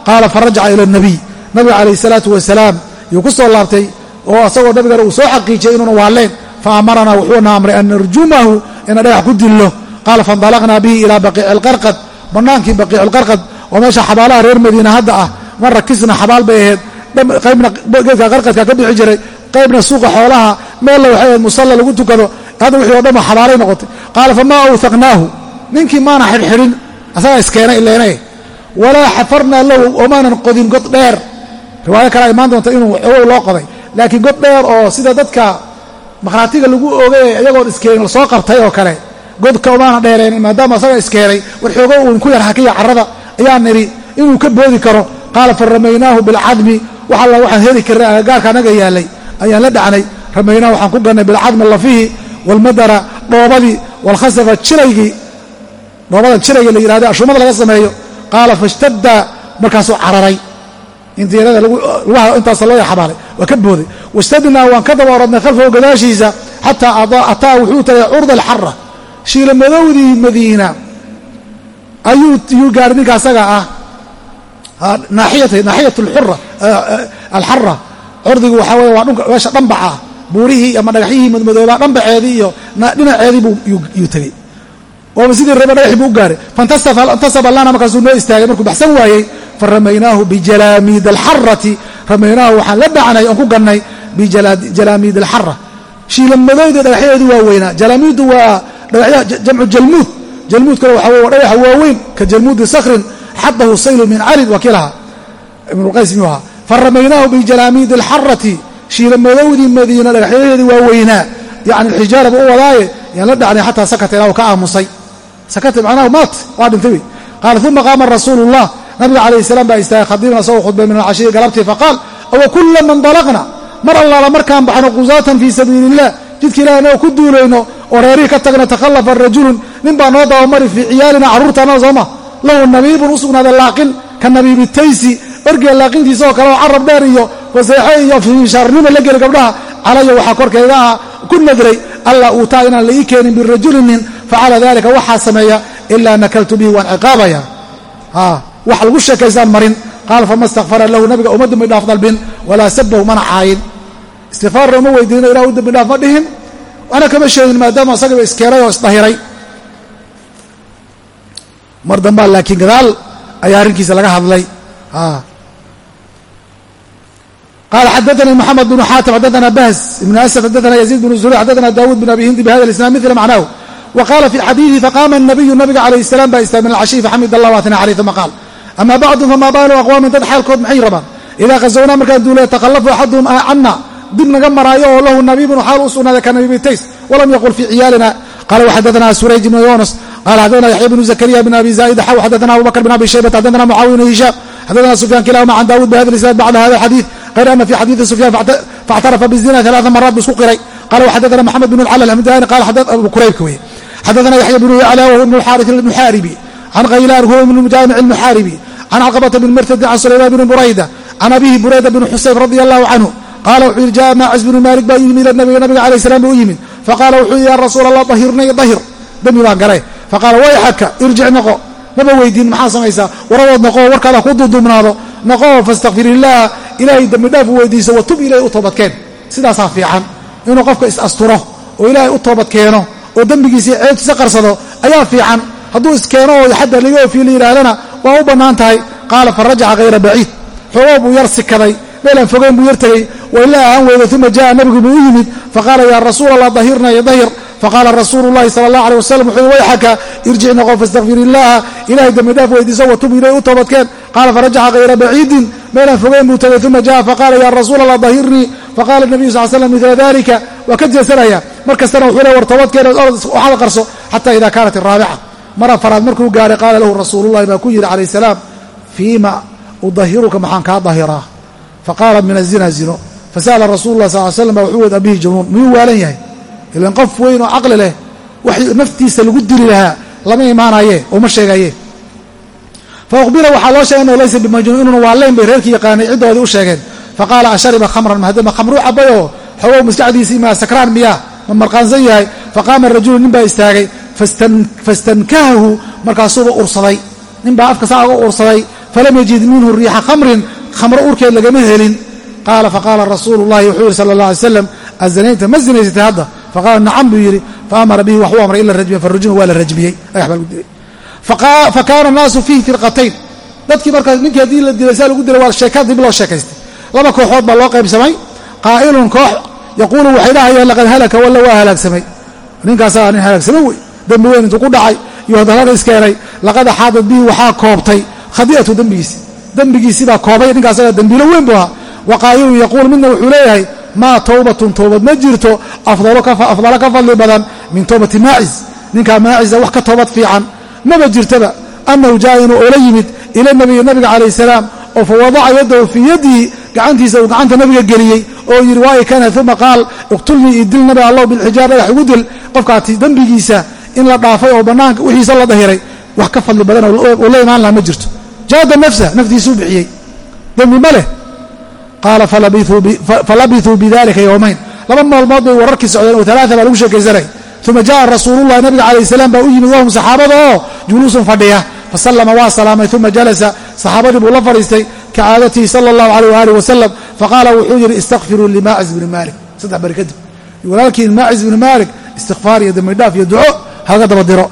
qaala farajaca ila nabiy nabiga calayh salaatu wasalaam yuu ku soo laabtay oo asagoo nabigana uu soo xaqiijiyay inuuna waaleen fa amaranaa wuxuuna amray an narjumahu ina dhagax ku dillo. Qaala faindalaqnaa bihi ilaa baqiici alqarqad bannaankii baqiicu alqarqad oo meesha xabaalaha reer madiina hadda ah marra kisna xabaal bay ahayd. Qaybna geedka qarqadka ka bixi jiray qaybna suuqa xoolaha meella waxay ahayd musalla lagu tukado hadda wixii o dhan ba xabaalay noqotay. Qaala famaa awhaqnaahu ninkii maana xidhxidhin asagaa iskeenay ileene walaa xafarnaa lahu omaanan qodin god dheer. Riwaayo kale imaan doonta inuu ogow loo qoday. Laakiin god dheer oo sida dadka makhraatiga lagu ogay iyagoon iskeenin la soo qabtay oo kale godka omaana dheereen maadaama asaga iskeenay war xoogo uun ku yar hakiya carrada ayaa nidhi inuu ka boodi karo. Qaala fa ramaynaahu bilcadmi. Wax alla waxaan heli karnay agagaarka anaga yaalay. Ayaan la dhacnay ramaynaahu waxaan ku gannay bilcadmi lafihi walmadara dhoobadii walkhasafa jiraygii dhoobadan jirayga la yihahda ashumada laga sameeyo. Qaala fashtadda. Markaasuu cararay. Intaas loo xabaalay waa ka booday washtadnaa waan ka daba oradnay khalfahu gadaashiisa xataa ataa wuxuu tagay curda alxara shiila madowdii madiina ayuu gaaray ninka asaga ah. Naaxiyat alxara curdigu waxaa wey waa meesha dhambaca buurihii ama dhagaxyihii madmadoobaa dhambaceedii iyo dhinaceedii yuu tegey. Waaba sidii raba dhagaxii buu gaaray. Faintasaba lana markaasuu noo istaagay markuu baxsan waayey faramaynaahu bijalaamiid alxarati ramaynaahu waxaan la dhacnay oon ku gannay bijalaamiid alxara shiila madowdii dhagaxyadeedu waa weynaa jalaamiiddu waa jamcu jalmuud jalmuudkana waxa wey waa dhagaxa waaweyn ka jalmuudi sakrin xadahu saylu min kii lahaa ibnuqays miyuu ahaa faramaynaahu bijalaamiid alxarati shiila madowdii madiina dhagaxyadeedii waa weynaa yani xijaaraba u wadaaye yaan la dhacnay xataa sakata ilaa uu ka aamusay. Sakata macnahu maat waa dhintay wey. Qaala uma qaama rasuulu llah nabiga calayh salaam baa istaagay khadiibna soo khudbay min alcashiyi galabtii. Faqaal awa kula man dalaqna mar allaala markaan baxno qusaatan fii sabiili illah jidka ilahi anagoo ku duulayno oo reerihii ka tagna takhallafa rajulun nin baa noo dabamari fii ciyaalina carruurtaanada sooma lahu nabiibun u sugnaaday laaqin ka nabiibitaysi orgee laaqintiisa oo kale oo carab dheer iyo waseexo iyo fiishaarnimo la geli gabdhaha calaya waxaa korkayga ah ku nadray alla uutaa inaan la ii keenin birajulin nin facala dalika waxaa sameeya ilaa nakaltu bihi waan ciqaabaya. Wax lagu sheekaysaan marin. Qaala fama istakfara lahu nabiga uma dembi dhaaf walaa sabahu mana caayin istifaarna uma weydiino ilah u dembi dhaaf ma dhihin. Waxna kama sheegin maadaama isagaba iskeelay oo isdahiray. Mar dambaa laakiin gadaal ayaa arrinkiisa laga hadlay. Qaala xadaanii moxamed bnu xaatim xadaana bahs ibnu asad xadaana yaziid bnu zuray xadaana daawuud bin abi hindi bihada isnad mila macnaahu. Wa qaala fi xadiidi faqaama nabiyu nabiga calayh salaam baa istaay min alcashiyi faxamid allah waatna caleyh uma qaal ama bacdu fama baalu aqwaamin dad xaalkood maxay rabaan? Idaa kazawnaa markaan duulaya takhallafu axaduhum canna dib naga maraayo oo lahu nabibun xaal u sugnaaday ka nabibitays walam yaqul fii ciyaalina qala waxadaana surayj bnu yunus qala xadaana yaxya bnu zakariya bn abi zaa'id xaw xadaana abu bakr bn abi shaybata xadaana mucaawiya bn hishaam xadaana sufyaan kilahuma can daawud bihada isnad bacda hada xadiid غير أن في xadيiثi سفyاn فاcترفa بالزنا ثلاثa mرات bu isku qiray qال وxadثna محمد بن الcلى الحمdاني qال أbu quraybka wey xadثna يحيى بن يعلى وهو بن الحارث المحاaربي عن غyلان هو بن مجامع المحاaربي عن cقبة بن مرتد عن سليمان بن برaydة عن أبيه برaydة بن xusayب رضي الله عنه qaala wuxuu yidhi jaa maacis binu maalik baa yimid ila nabiga nabiga alay salam buu u yimid faqaala wuxuu yidhi ya rasuul allah dahirnay dahir dembi baan garay faqaala wayxaka irjic noqo maba weydiin maxaa samaysaa waradood noqoo warkaada ku duuduubnaado noqoo fastakfir illaah ilaahay dembidhaaf weydiiso wa tub ilahi u toobadkeen sidaasaa fiican inuu qofka is-asturo oo ilaahay u toobadkeeno oo dembigiisii ceebtiisa qarsado ayaa fiican hadduu iskeeno oo xadda laga ofiy la yidhaahdana waa u bannaan tahay qaala fa rajaca baciid xoogoo buu yar sikaday meelaan fogeyn buu yar tegey wailaa ahaan weyda uma ja'a nabigu buu u yimid faqaala yaa rasuul allah dahirna iyo dahir. Faqaala rasuulu llahi sala allah aleh wasalam wuxuu wayxaka irjic noqo fastakfir illaaha ilahay dembi dhaaf weydiiso watub ilay u toobadkeen. Qaala farajaca hayra baciidin. Meelaan fogeyn buu tegay uma ja'a faqaala yaa rasuul allah dahirnii. Faqala nabiyu sal slam midla dalika waa ka jeesanaya. Mar wuxuu le war toobadkeena waxaada qarso xata ida kaanat araabica mar afaraad markuu gaaray qaala lahu rasuulullahi baa ku yidhi calayh salaam fiima udahiruka maxaan kaa dahiraa faqaala min azina zino fasa'ala rasulu lah sal slam ba wuxuu wed abihi januun miyuu waalan yahay ilan qof weyn oo caqli leh wax naftiisa lagu dili lahaa lama imaanaye uma sheegaye fa waxaa loo sheegay inuu laysa bimajnuun inuuna waalayn bay reerkii yaqaanay ciddoodii u sheegeen faqaala ashariba khamran mahadama khamruu cabayoo xogow maskaxdiisii maa sakraan miyaa ma marqaansan yahay faqaama rajulu nin baa istaagay fastankahahu markaasuuba ursaday nin baa afka saa uga ursaday falam yajid minhu riixa khamrin khamro urkeed lagama helin. Qaala faqaala rasuulu llahi wuxuu yihi sala allah alay slam azanayta ma zinaysatay hadda? Faqaala nacam buu yidhi. Faamara bihi waxuu amray ila rajmiya farujima waa la rajmiyey. Dhagax baa lagu dilay. Fakaana naasu fiihi firqatayn. Dadkii markaa ninkii haddii la dilay saa lagu dilay waa sheeka dib loo sheekaystay. Laba kooxood baa loo qaybsamay. Qaa'ilun koox yaquulu waxay dhahayeen laqad halaka walla waa halaagsamay ninkaasaa nin halaagsama wey. Dembi weyn intuu ku dhacay iyo hadallada iskeenay laqad axaadat bihi waxaa koobtay khadi'atu dembigiisi dembigiisii baa koobay ninkaasaga dembiilo weyn buu ahaa. Wa qaa'ilun yaquulu midna wuxuu leeyahay maa towbatun toobad ma jirto afdalo ka fadli badan min towbati maacis ninkaa maacisa wax ka toobad fiican maba jirtaba. Annahu jaa inuu oola yimid ila nabiyi nabiga calayh salaam oo fa wadaca yadahu fii yadihi gacantiisa uu gacanta nabiga geliyey oo yidhi waayi kana uma qaal iqtulnii idil nabi allah bilxijaar dhagax igu dil. Qofkaati dembigiisa in la dhaafay oo bannaanka wixiisa la dahiray wax ka fadli badan oo la imaan laha ma jirto jaada nafsa naftiisuu bixiyey dembi ma leh qaala falabithuu bidalika yowmayn laba maalmood bay wararkii socdeen oo alaaa baa lagu sheekaysanay uma jaءa rasuulullahi nabiga calayh salaam baa u yimid wahum saxaabada oo juluusun fadhiya fasallama waa salaamay uma jalasa saxaabadii buu la fadhiistay kacaadatihi sala allahu alayh waalih wasalam faqaala wuxuu yidhi istakfiruu limacis bni maalik saddex bari kadib walaalkiin maacis bni maalik istikfaar iyo dembidhaaf iyo duco haga daba diro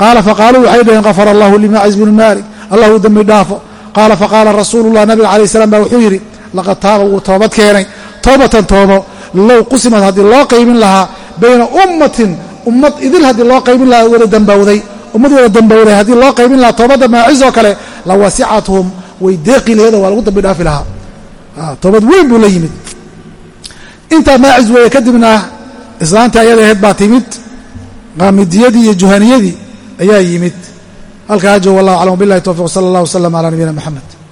qaala faqaaluu waxay dhaheen kafara allahu limacis bni maalik allahu dembi dhaafo. Qaala faqaala rasuulullah nabiga calayh salam baa wuxuu yidhi laqad taaba wuu toobad keenay. Toobatan toobo low qusimad haddii loo qaybin lahaa bayna ummatin ummad idil haddii loo qaybin lahaa wada dambowday. Ummad wada dambowday haddii loo qaybin lahaa toobadda maacis oo kale la wasicathum way deeqi laheed oo waa lagu dambi dhaafi lahaa. Toobad weyn buu la yimid. Intaa maacis weeye kadibna islaantii ayada aheyd baa timid qaamidiyadii iyo juhaniyadii ayaa yimid halkaa joog wallah aclam billahi towfiq sala allah wasalam calaa nabiyina moxamed